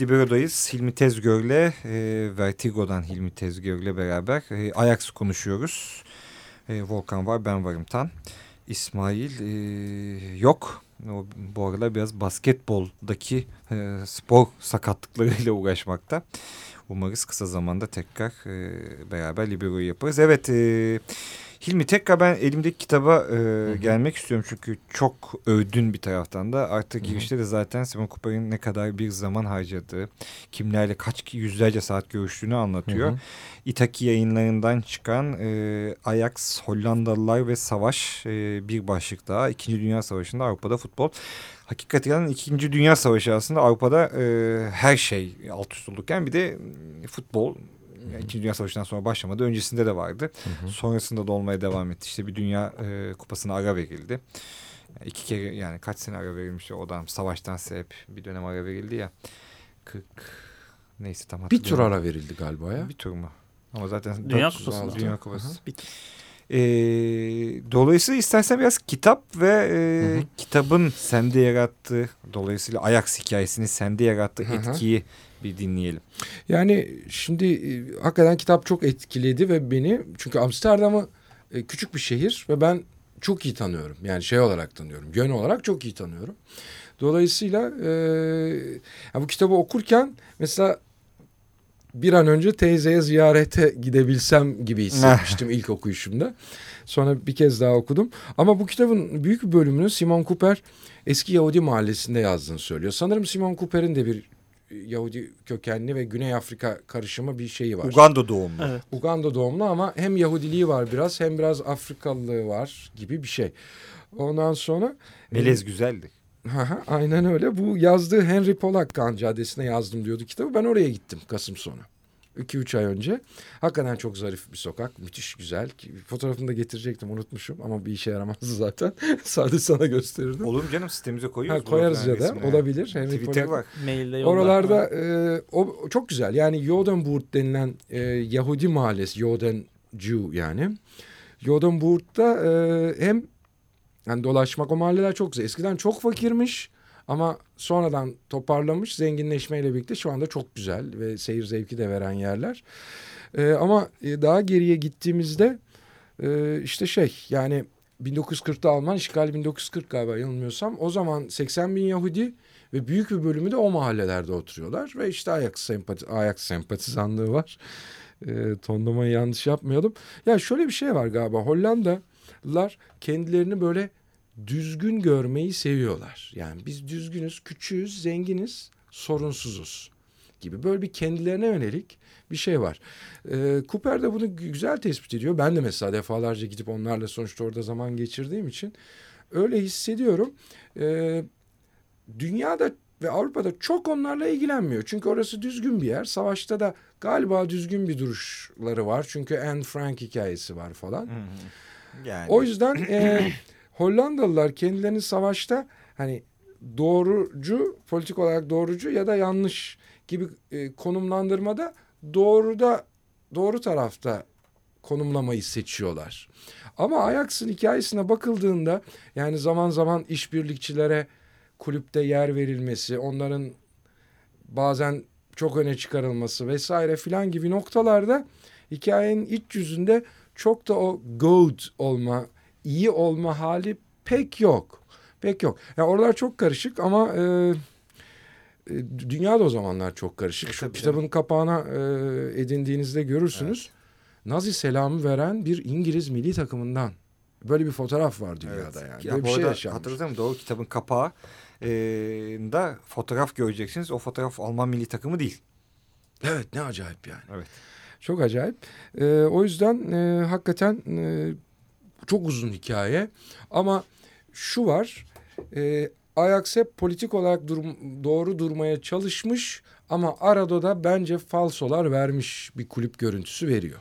Libero'dayız. Hilmi Tezgör'le e, Vertigo'dan Hilmi Tezgör'le beraber e, Ajax konuşuyoruz. E, Volkan var ben varım Tan. İsmail e, yok. O, bu aralar biraz basketboldaki e, spor sakatlıklarıyla *laughs* uğraşmakta. Umarız kısa zamanda tekrar e, beraber Libero'yu yaparız. Evet e, Hilmi tekrar ben elimdeki kitaba e, gelmek istiyorum çünkü çok övdün bir taraftan da. Artık Hı -hı. girişte de zaten Simon Cooper'ın ne kadar bir zaman harcadığı, kimlerle kaç yüzlerce saat görüştüğünü anlatıyor. Hı -hı. Itaki yayınlarından çıkan e, Ajax, Hollandalılar ve Savaş e, bir başlık daha. İkinci Dünya Savaşı'nda Avrupa'da futbol. Hakikaten İkinci Dünya Savaşı aslında Avrupa'da e, her şey alt üst olurken bir de futbol İkinci Dünya Savaşı'ndan sonra başlamadı. Öncesinde de vardı. Hı hı. Sonrasında da olmaya devam etti. İşte bir Dünya e, Kupası'na ara verildi. İki kere yani kaç sene ara verilmiş odan savaştan sebep bir dönem ara verildi ya. 40 neyse tam Bir tur ara verildi galiba ya. Bir tur mu? Ama zaten Dünya Kupası. Dünya Kupası. Bir tur. E, dolayısıyla istersen biraz kitap ve e, hı hı. kitabın sende yarattığı dolayısıyla Ajax hikayesini sende yarattığı hı hı. etkiyi bir dinleyelim. Yani şimdi e, hakikaten kitap çok etkiledi ve beni çünkü Amsterdam'ı e, küçük bir şehir ve ben çok iyi tanıyorum. Yani şey olarak tanıyorum. Yön olarak çok iyi tanıyorum. Dolayısıyla e, bu kitabı okurken mesela bir an önce teyzeye ziyarete gidebilsem gibi hissetmiştim *laughs* ilk okuyuşumda. Sonra bir kez daha okudum. Ama bu kitabın büyük bir bölümünü Simon Cooper eski Yahudi mahallesinde yazdığını söylüyor. Sanırım Simon Cooper'in de bir Yahudi kökenli ve Güney Afrika karışımı bir şeyi var. Uganda doğumlu. Evet. Uganda doğumlu ama hem Yahudiliği var biraz hem biraz Afrikalılığı var gibi bir şey. Ondan sonra Melez güzeldi. Haha, Aynen öyle. Bu yazdığı Henry Pollack Kan Caddesi'ne yazdım diyordu kitabı. Ben oraya gittim Kasım sonu. 2-3 ay önce. Hakikaten çok zarif bir sokak. Müthiş güzel. Fotoğrafını da getirecektim unutmuşum ama bir işe yaramazdı *laughs* zaten. Sadece sana gösterirdim. Olur mu canım sitemize koyuyoruz. Ha, koyarız ya da olabilir. Henry Twitter var. Mailde. Oralarda e, o çok güzel. Yani Jodenbuurt denilen e, Yahudi mahallesi. Joden Jew yani. Jodenbuurt'ta e, hem yani dolaşmak o mahalleler çok güzel. Eskiden çok fakirmiş ama sonradan toparlamış zenginleşmeyle birlikte şu anda çok güzel ve seyir zevki de veren yerler. E, ama daha geriye gittiğimizde e, işte şey yani 1940'ta Alman işgal 1940 galiba yanılmıyorsam o zaman 80 bin Yahudi ve büyük bir bölümü de o mahallelerde oturuyorlar ve işte Ajax sempati Ajax sempatizanlığı var. E, tonlamayı yanlış yapmayalım. Ya şöyle bir şey var galiba Hollandalılar kendilerini böyle düzgün görmeyi seviyorlar. Yani biz düzgünüz, küçüğüz, zenginiz, sorunsuzuz gibi böyle bir kendilerine yönelik bir şey var. Ee, Cooper de bunu güzel tespit ediyor. Ben de mesela defalarca gidip onlarla sonuçta orada zaman geçirdiğim için öyle hissediyorum. Ee, dünyada ve Avrupa'da çok onlarla ilgilenmiyor. Çünkü orası düzgün bir yer. Savaşta da galiba düzgün bir duruşları var. Çünkü Anne Frank hikayesi var falan. Yani. O yüzden e, Hollandalılar kendilerini savaşta hani doğrucu, politik olarak doğrucu ya da yanlış gibi e, konumlandırmada doğruda doğru tarafta konumlamayı seçiyorlar. Ama Ajax'ın hikayesine bakıldığında yani zaman zaman işbirlikçilere kulüpte yer verilmesi, onların bazen çok öne çıkarılması vesaire filan gibi noktalarda hikayenin iç yüzünde çok da o good olma, iyi olma hali pek yok. Pek yok. Yani oralar çok karışık ama e, e, dünya da o zamanlar çok karışık. E, Şu kitabın kapağına e, edindiğinizde görürsünüz. Nazi selamı veren bir İngiliz milli takımından. Böyle bir fotoğraf var dünyada yani. Ya Böyle bu bir şey yaşanmış. hatırladım doğru kitabın kapağı e, da fotoğraf göreceksiniz. O fotoğraf Alman milli takımı değil. Evet ne acayip yani. Evet. Çok acayip. Ee, o yüzden e, hakikaten e, çok uzun hikaye. Ama şu var. E, Ajax hep politik olarak durum, doğru durmaya çalışmış. Ama arada da bence falsolar vermiş bir kulüp görüntüsü veriyor.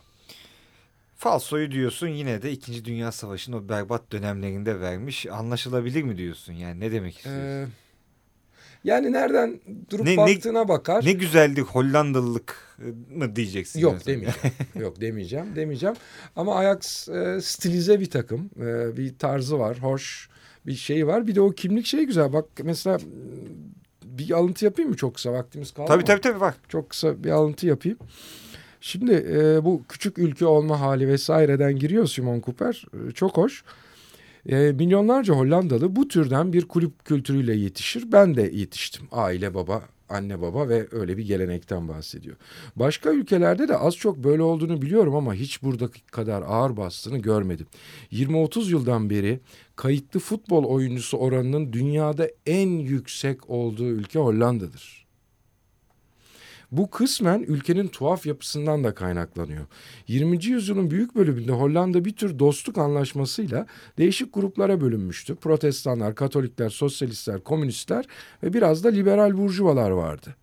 Falsoyu diyorsun yine de 2. Dünya Savaşı'nın o berbat dönemlerinde vermiş. Anlaşılabilir mi diyorsun? Yani ne demek istiyorsun? Ee, yani nereden durup Ne- ne- baktığına bakar. ne güzeldi Hollandalılık mı diyeceksin? Yok yani? demeyeceğim. *laughs* Yok demeyeceğim. Demeyeceğim. Ama Ajax e, stilize bir takım. E, bir tarzı var. Hoş bir şey var. Bir de o kimlik şey güzel. Bak mesela bir alıntı yapayım mı çok kısa vaktimiz kaldı Tabii mı? tabii tabii bak. Çok kısa bir alıntı yapayım. Şimdi e, bu küçük ülke olma hali vesaireden giriyor Simon Cooper. E, çok hoş. E, milyonlarca Hollandalı bu türden bir kulüp kültürüyle yetişir. Ben de yetiştim. Aile baba, anne baba ve öyle bir gelenekten bahsediyor. Başka ülkelerde de az çok böyle olduğunu biliyorum ama hiç buradaki kadar ağır bastığını görmedim. 20-30 yıldan beri kayıtlı futbol oyuncusu oranının dünyada en yüksek olduğu ülke Hollanda'dır. Bu kısmen ülkenin tuhaf yapısından da kaynaklanıyor. 20. yüzyılın büyük bölümünde Hollanda bir tür dostluk anlaşmasıyla değişik gruplara bölünmüştü. Protestanlar, Katolikler, Sosyalistler, Komünistler ve biraz da liberal burjuvalar vardı.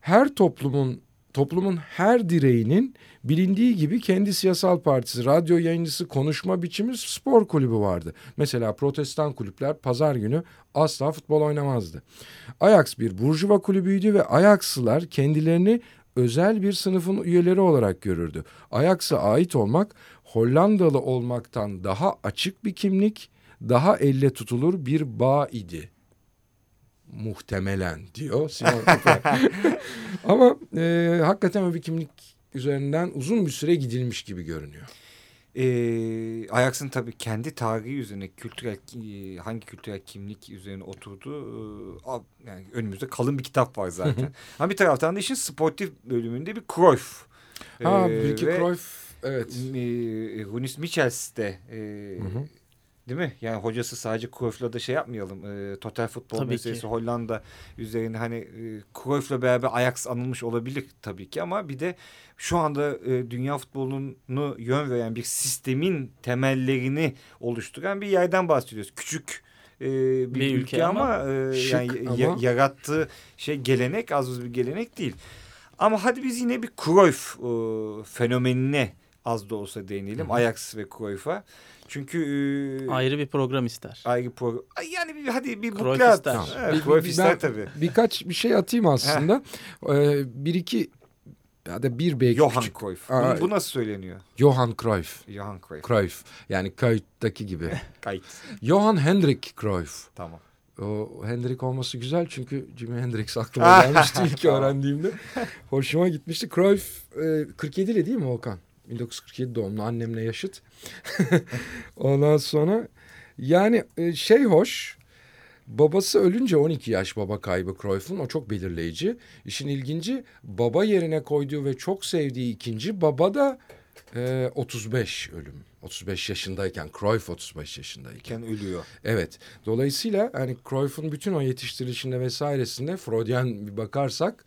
Her toplumun toplumun her direğinin bilindiği gibi kendi siyasal partisi, radyo yayıncısı, konuşma biçimi, spor kulübü vardı. Mesela protestan kulüpler pazar günü asla futbol oynamazdı. Ajax bir burjuva kulübüydü ve Ajaxlılar kendilerini özel bir sınıfın üyeleri olarak görürdü. Ajax'a ait olmak Hollandalı olmaktan daha açık bir kimlik, daha elle tutulur bir bağ idi. Muhtemelen diyor Simon. *laughs* Ama e, hakikaten o bir kimlik üzerinden uzun bir süre gidilmiş gibi görünüyor. E, Ajax'ın tabii kendi tarihi üzerine kültürel e, hangi kültürel kimlik üzerine oturduğu e, yani önümüzde kalın bir kitap var zaten. *laughs* Ama bir taraftan da işin sportif bölümünde bir Cruyff. Ha, e, bir iki Cruyff evet. E, Runis Michels de e, hı hı. Değil mi? Yani hocası sadece Cruyff'la da şey yapmayalım. E, total futbol tabii meselesi ki. Hollanda üzerine hani e, Cruyff'la beraber Ajax anılmış olabilir tabii ki ama bir de şu anda e, dünya futbolunu yön veren bir sistemin temellerini oluşturan bir yerden bahsediyoruz. Küçük e, bir, bir ülke, ülke ama, ama, e, yani ama... yarattığı şey gelenek az bir gelenek değil. Ama hadi biz yine bir Cruyff e, fenomenine az da olsa değinelim. Hı -hı. Ajax ve Cruyff'a. Çünkü e, ayrı bir program ister. Ayrı program. Yani bir, hadi bir bukle at. Ister. Evet, bir, Cruyff ister tabii. Birkaç bir şey atayım aslında. ee, bir iki ya da bir belki Johan küçük. Cruyff. Aa, bu, bu nasıl söyleniyor? Johan Cruyff. Johan Cruyff. Cruyff. Yani kayıttaki gibi. *laughs* Kayıt. Johan Hendrik Cruyff. Tamam. O Hendrik olması güzel çünkü Jimi Hendrix aklıma gelmişti *laughs* ilk öğrendiğimde. Hoşuma gitmişti. Cruyff e, 47'li değil mi Volkan? 1947 doğumlu annemle yaşıt. *laughs* Ondan sonra yani e, şey hoş. Babası ölünce 12 yaş baba kaybı Cruyff'un o çok belirleyici. İşin ilginci baba yerine koyduğu ve çok sevdiği ikinci baba da e, 35 ölüm. 35 yaşındayken Cruyff 35 yaşındayken ölüyor. Evet. Dolayısıyla hani Cruyff'un bütün o yetiştirilişinde vesairesinde Freudian bir bakarsak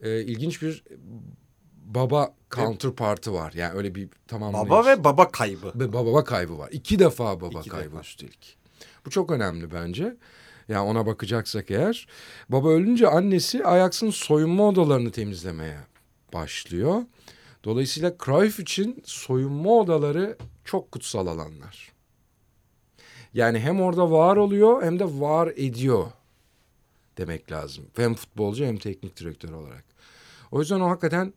e, ilginç bir baba counterpartı var. Yani öyle bir tamamlayış. Baba ve baba kaybı. Ve baba kaybı var. İki defa baba İki kaybı defa. üstelik. Bu çok önemli bence. Yani ona bakacaksak eğer. Baba ölünce annesi Ajax'ın soyunma odalarını temizlemeye başlıyor. Dolayısıyla Cruyff için soyunma odaları çok kutsal alanlar. Yani hem orada var oluyor hem de var ediyor demek lazım. Hem futbolcu hem teknik direktör olarak. O yüzden o hakikaten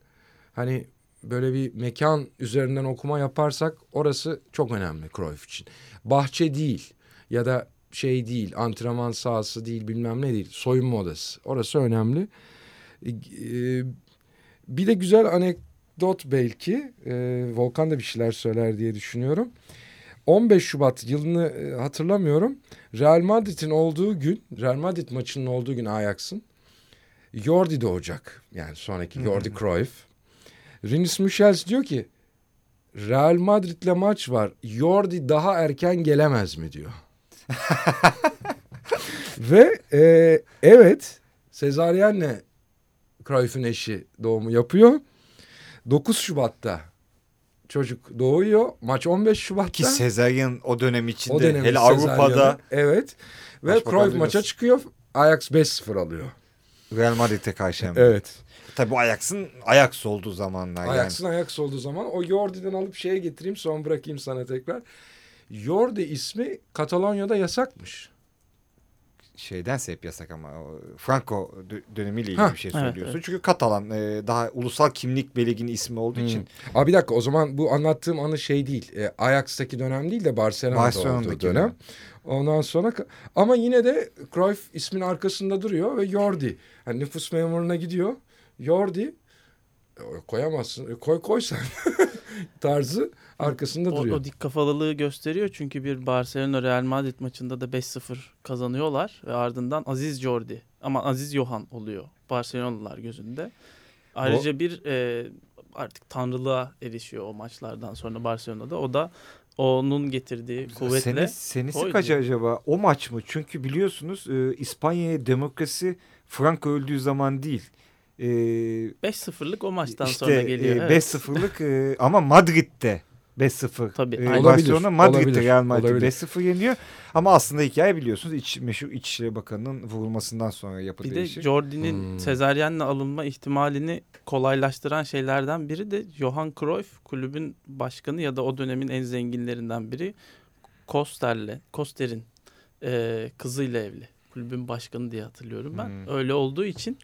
hani böyle bir mekan üzerinden okuma yaparsak orası çok önemli Cruyff için. Bahçe değil ya da şey değil antrenman sahası değil bilmem ne değil soyunma odası orası önemli. Ee, bir de güzel anekdot belki ee, Volkan da bir şeyler söyler diye düşünüyorum. 15 Şubat yılını e, hatırlamıyorum. Real Madrid'in olduğu gün, Real Madrid maçının olduğu gün Ajax'ın Jordi doğacak. Yani sonraki Jordi Cruyff. Rinus Michels diyor ki Real Madrid'le maç var. Jordi daha erken gelemez mi diyor. *laughs* Ve e, evet Sezaryen'le Cruyff'un eşi doğumu yapıyor. 9 Şubat'ta çocuk doğuyor. Maç 15 Şubat'ta. Ki Sezaryen o dönem içinde o dönem hele Avrupa'da. Evet. Ve Cruyff maça çıkıyor. Ajax 5-0 alıyor. Real Madrid'e karşı hem Evet. Tabii bu Ajax'ın Ajax olduğu zamanlar Ajax'ın yani. Ajax olduğu zaman o Jordi'den alıp şeye getireyim sonra bırakayım sana tekrar. Jordi ismi Katalonya'da yasakmış. Şeydense hep yasak ama Franco dönemiyle ilgili ha, bir şey söylüyorsun. Evet, evet. Çünkü Katalan e, daha ulusal kimlik belirgin ismi olduğu hmm. için. Abi bir dakika o zaman bu anlattığım anı şey değil. E, Ajax'taki dönem değil de Barcelona'da Barcelona'daki dönem. dönem. Ondan sonra ama yine de Cruyff ismin arkasında duruyor ve Jordi. Hani nüfus memuruna gidiyor. Jordi e, koyamazsın. E, koy koy sen. *laughs* tarzı arkasında o, duruyor. O dik kafalılığı gösteriyor çünkü bir Barcelona Real Madrid maçında da 5-0 kazanıyorlar ve ardından Aziz Jordi ama Aziz Johan oluyor Barcelonalılar gözünde. Ayrıca o... bir e, artık tanrılığa erişiyor o maçlardan sonra Barcelona'da. O da onun getirdiği kuvvetle. Seni, senesi kaç acaba? O maç mı? Çünkü biliyorsunuz e, İspanya'ya demokrasi Franco öldüğü zaman değil. E, 5-0'lık o maçtan işte, sonra geliyor. E, evet. 5-0'lık e, ama Madrid'de 5-0. Tabii. E, olabilir. Barcelona Madrid'de Real Madrid 5-0 yeniyor. Ama aslında hikaye biliyorsunuz iç, meşhur İçişleri Bakanı'nın vurulmasından sonra yapı Bir değişir. de Jordi'nin hmm. Sezaryen'le alınma ihtimalini kolaylaştıran şeylerden biri de Johan Cruyff kulübün başkanı ya da o dönemin en zenginlerinden biri Koster'le, Koster'in e, kızıyla evli. Kulübün başkanı diye hatırlıyorum ben. Hmm. Öyle olduğu için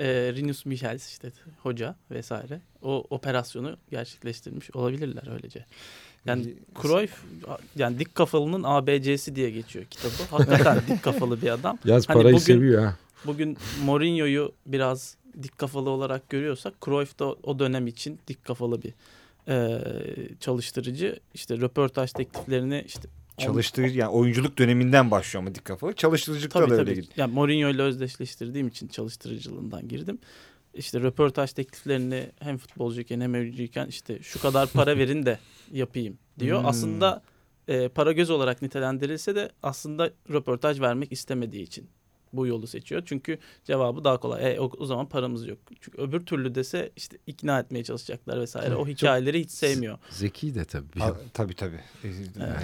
e, Rinus Michels işte hoca vesaire o operasyonu gerçekleştirmiş olabilirler öylece. Yani Cruyff yani dik kafalının ABC'si diye geçiyor kitabı. Hakikaten dik kafalı bir adam. *laughs* Yaz hani parayı bugün, seviyor ha. Bugün Mourinho'yu biraz dik kafalı olarak görüyorsak Cruyff da o dönem için dik kafalı bir e, çalıştırıcı. İşte röportaj tekliflerini işte Çalıştırıcı yani oyunculuk döneminden başlıyor ama dik kafalı. Çalıştırıcılıkta tabii, da öyle gidiyor. Yani Mourinho ile özdeşleştirdiğim için çalıştırıcılığından girdim. İşte röportaj tekliflerini hem futbolcuyken hem oyuncuyken işte şu kadar para *laughs* verin de yapayım diyor. Hmm. Aslında e, para göz olarak nitelendirilse de aslında röportaj vermek istemediği için bu yolu seçiyor. Çünkü cevabı daha kolay. E, o, o zaman paramız yok. Çünkü öbür türlü dese işte ikna etmeye çalışacaklar vesaire. O hikayeleri hiç sevmiyor. Zeki de tabii. Ha, tabii tabii. Ee, Yani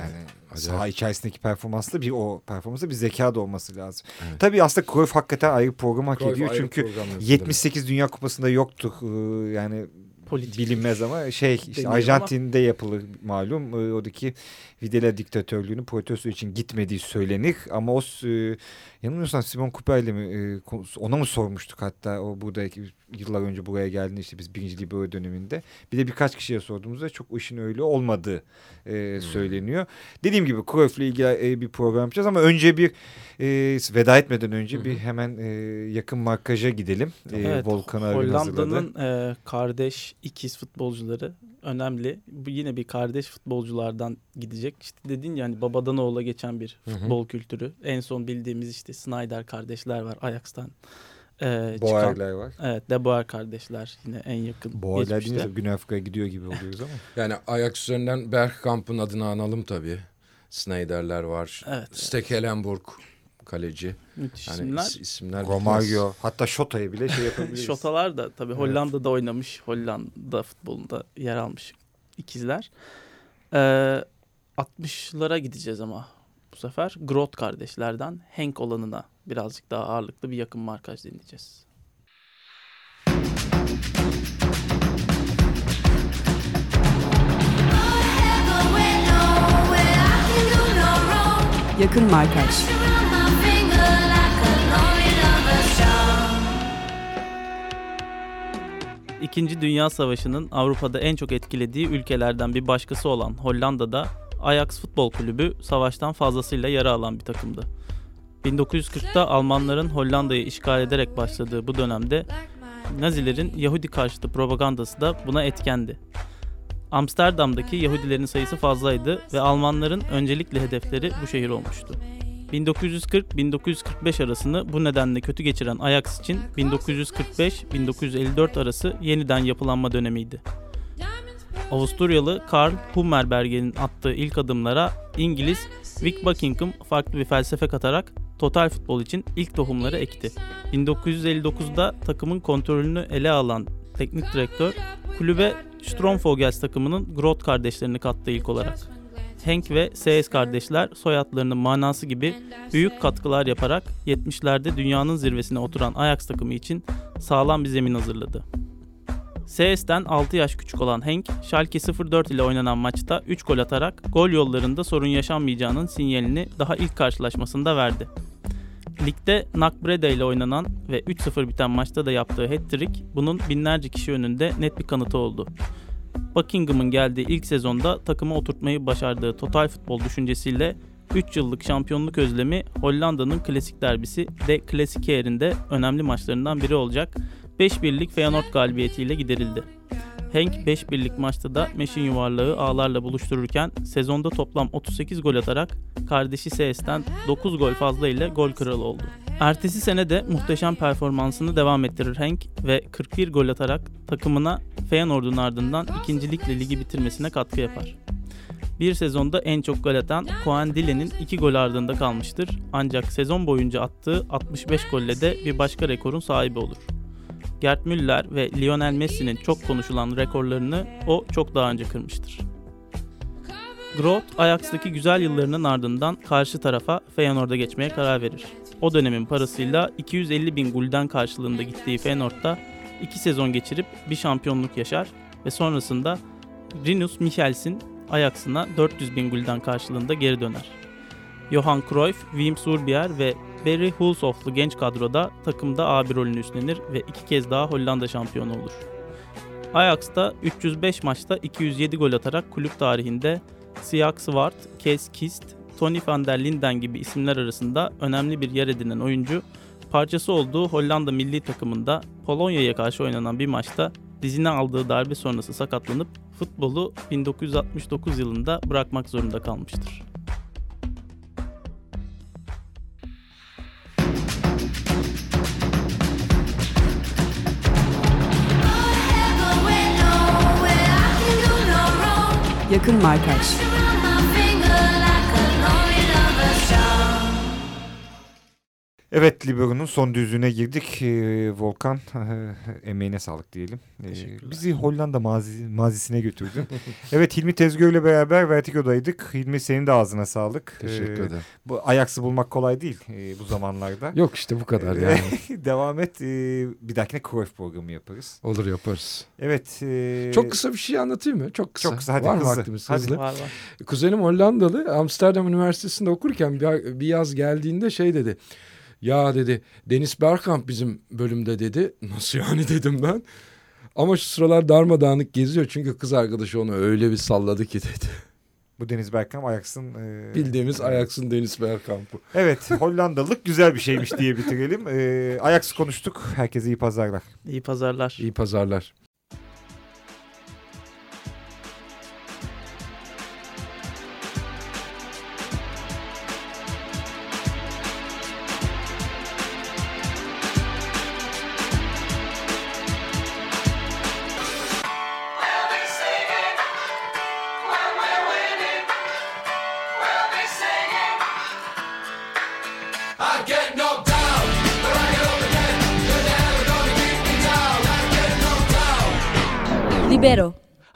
Acayip. saha içerisindeki performansla bir o performansta bir zeka da olması lazım. Evet. Tabii aslında Cruyff hakikaten ayrı program hak Cruyff ediyor. ayrı Çünkü program yapıldı. 78 Dünya Kupası'nda yoktu. Ee, Yani Politik. bilinmez ama şey işte Deniyor Arjantin'de yapılır malum. Ee, Oradaki Videla diktatörlüğünün protesto için gitmediği söylenir. Ama o e, yanılmıyorsam Simon Cooper'le mi e, ona mı sormuştuk hatta o buradaki yıllar önce buraya geldiğinde işte biz birinci libero döneminde. Bir de birkaç kişiye sorduğumuzda çok işin öyle olmadığı e, söyleniyor. Dediğim gibi Cruyff'le ilgili e, bir program yapacağız ama önce bir e, veda etmeden önce bir hemen e, yakın markaja gidelim. E, Evet, Volkan. Hollanda'nın e, kardeş ikiz futbolcuları önemli. Bu yine bir kardeş futbolculardan gidecek. İşte dedin ya hani babadan oğula geçen bir Hı hı. futbol kültürü. En son bildiğimiz işte Snyder kardeşler var Ajax'tan e, çıkan. Boğerler var. Evet De Boer kardeşler yine en yakın geçmişte. deyince Güney Afrika'ya gidiyor gibi oluyoruz ama. *laughs* Yani Ajax üzerinden Bergkamp'ın adını analım tabii. Snyder'ler var. Evet, evet. Stekelenburg kaleci. Müthiş Yani isimler. is- isimler Romario hatta Şota'yı bile şey *laughs* yapabiliriz. Şotalar da tabii Hollanda'da oynamış. Hollanda futbolunda yer almış ikizler. Ee, 60'lara gideceğiz ama bu sefer Groth kardeşlerden Henk olanına birazcık daha ağırlıklı bir yakın markaj deneyeceğiz. Yakın Markaj İkinci Dünya Savaşı'nın Avrupa'da en çok etkilediği ülkelerden bir başkası olan Hollanda'da Ajax Futbol Kulübü savaştan fazlasıyla yara alan bir takımdı. 1940'ta Almanların Hollanda'yı işgal ederek başladığı bu dönemde Nazilerin Yahudi karşıtı propagandası da buna etkendi. Amsterdam'daki Yahudilerin sayısı fazlaydı ve Almanların öncelikli hedefleri bu şehir olmuştu. 1940-1945 arasını bu nedenle kötü geçiren Ajax için 1945-1954 arası yeniden yapılanma dönemiydi. Avusturyalı Karl Hummerberger'in attığı ilk adımlara İngiliz Vic Buckingham farklı bir felsefe katarak total futbol için ilk tohumları ekti. 1959'da takımın kontrolünü ele alan teknik direktör kulübe Stromvogels takımının Groth kardeşlerini kattı ilk olarak. Hank ve CS kardeşler soyadlarının manası gibi büyük katkılar yaparak 70'lerde dünyanın zirvesine oturan Ajax takımı için sağlam bir zemin hazırladı. CS'den 6 yaş küçük olan Hank, Schalke 04 ile oynanan maçta 3 gol atarak gol yollarında sorun yaşanmayacağının sinyalini daha ilk karşılaşmasında verdi. Ligde Nakbreda ile oynanan ve 3-0 biten maçta da yaptığı hat-trick bunun binlerce kişi önünde net bir kanıtı oldu. Buckingham'ın geldiği ilk sezonda takımı oturtmayı başardığı total futbol düşüncesiyle 3 yıllık şampiyonluk özlemi Hollanda'nın klasik derbisi De Klassieker'inde önemli maçlarından biri olacak 5-1'lik Feyenoord galibiyetiyle giderildi. Henk 5 birlik maçta da Meşin yuvarlağı ağlarla buluştururken sezonda toplam 38 gol atarak kardeşi CS'ten 9 gol fazla ile gol kralı oldu. Ertesi sene de muhteşem performansını devam ettirir Henk ve 41 gol atarak takımına Feyenoord'un ardından ikincilikle ligi bitirmesine katkı yapar. Bir sezonda en çok gol atan Koen Dile'nin 2 gol ardında kalmıştır ancak sezon boyunca attığı 65 golle de bir başka rekorun sahibi olur. Gerd Müller ve Lionel Messi'nin çok konuşulan rekorlarını o çok daha önce kırmıştır. Groth, Ajax'taki güzel yıllarının ardından karşı tarafa Feyenoord'a geçmeye karar verir. O dönemin parasıyla 250 bin gulden karşılığında gittiği Feyenoord'da 2 sezon geçirip bir şampiyonluk yaşar ve sonrasında Rinus Michels'in Ajax'ına 400 bin gulden karşılığında geri döner. Johan Cruyff, Wim Surbier ve Barry Hulshoff'lu genç kadroda takımda abi rolünü üstlenir ve iki kez daha Hollanda şampiyonu olur. Ajax'ta 305 maçta 207 gol atarak kulüp tarihinde Siak Swart, Kees Kist, Tony van der Linden gibi isimler arasında önemli bir yer edinen oyuncu, parçası olduğu Hollanda milli takımında Polonya'ya karşı oynanan bir maçta dizine aldığı darbe sonrası sakatlanıp futbolu 1969 yılında bırakmak zorunda kalmıştır. Yakın Markaj Evet Libero'nun son düzlüğüne girdik. Ee, Volkan *laughs* emeğine sağlık diyelim. Ee, bizi Hollanda mazi, mazisine götürdün. *laughs* evet Hilmi Tezgör ile beraber Vertigo'daydık. Hilmi senin de ağzına sağlık. Teşekkür Ee, ederim. Bu ayaksı bulmak kolay değil e, bu zamanlarda. *laughs* Yok işte bu kadar yani. Devam et. E, bir dahakine Cruyff programı yaparız. Olur yaparız. Evet. E, Çok kısa bir şey anlatayım mı? Çok kısa. Çok kısa, hadi Var mı hızlı. vaktimiz Hadi. hızlı? Var var. Kuzenim Hollandalı Amsterdam Üniversitesi'nde okurken bir, bir yaz geldiğinde şey dedi. Ya dedi Deniz Bergkamp bizim bölümde dedi. Nasıl yani dedim ben. Ama şu sıralar darmadağınık geziyor çünkü kız arkadaşı onu öyle bir salladı ki dedi. Bu Deniz Bergkamp Ajax'ın... e, Bildiğimiz Ajax'ın Deniz Bergkamp'ı. Evet Hollandalılık güzel bir şeymiş diye bitirelim. E, Ajax konuştuk. Herkese iyi pazarlar. İyi pazarlar. İyi pazarlar.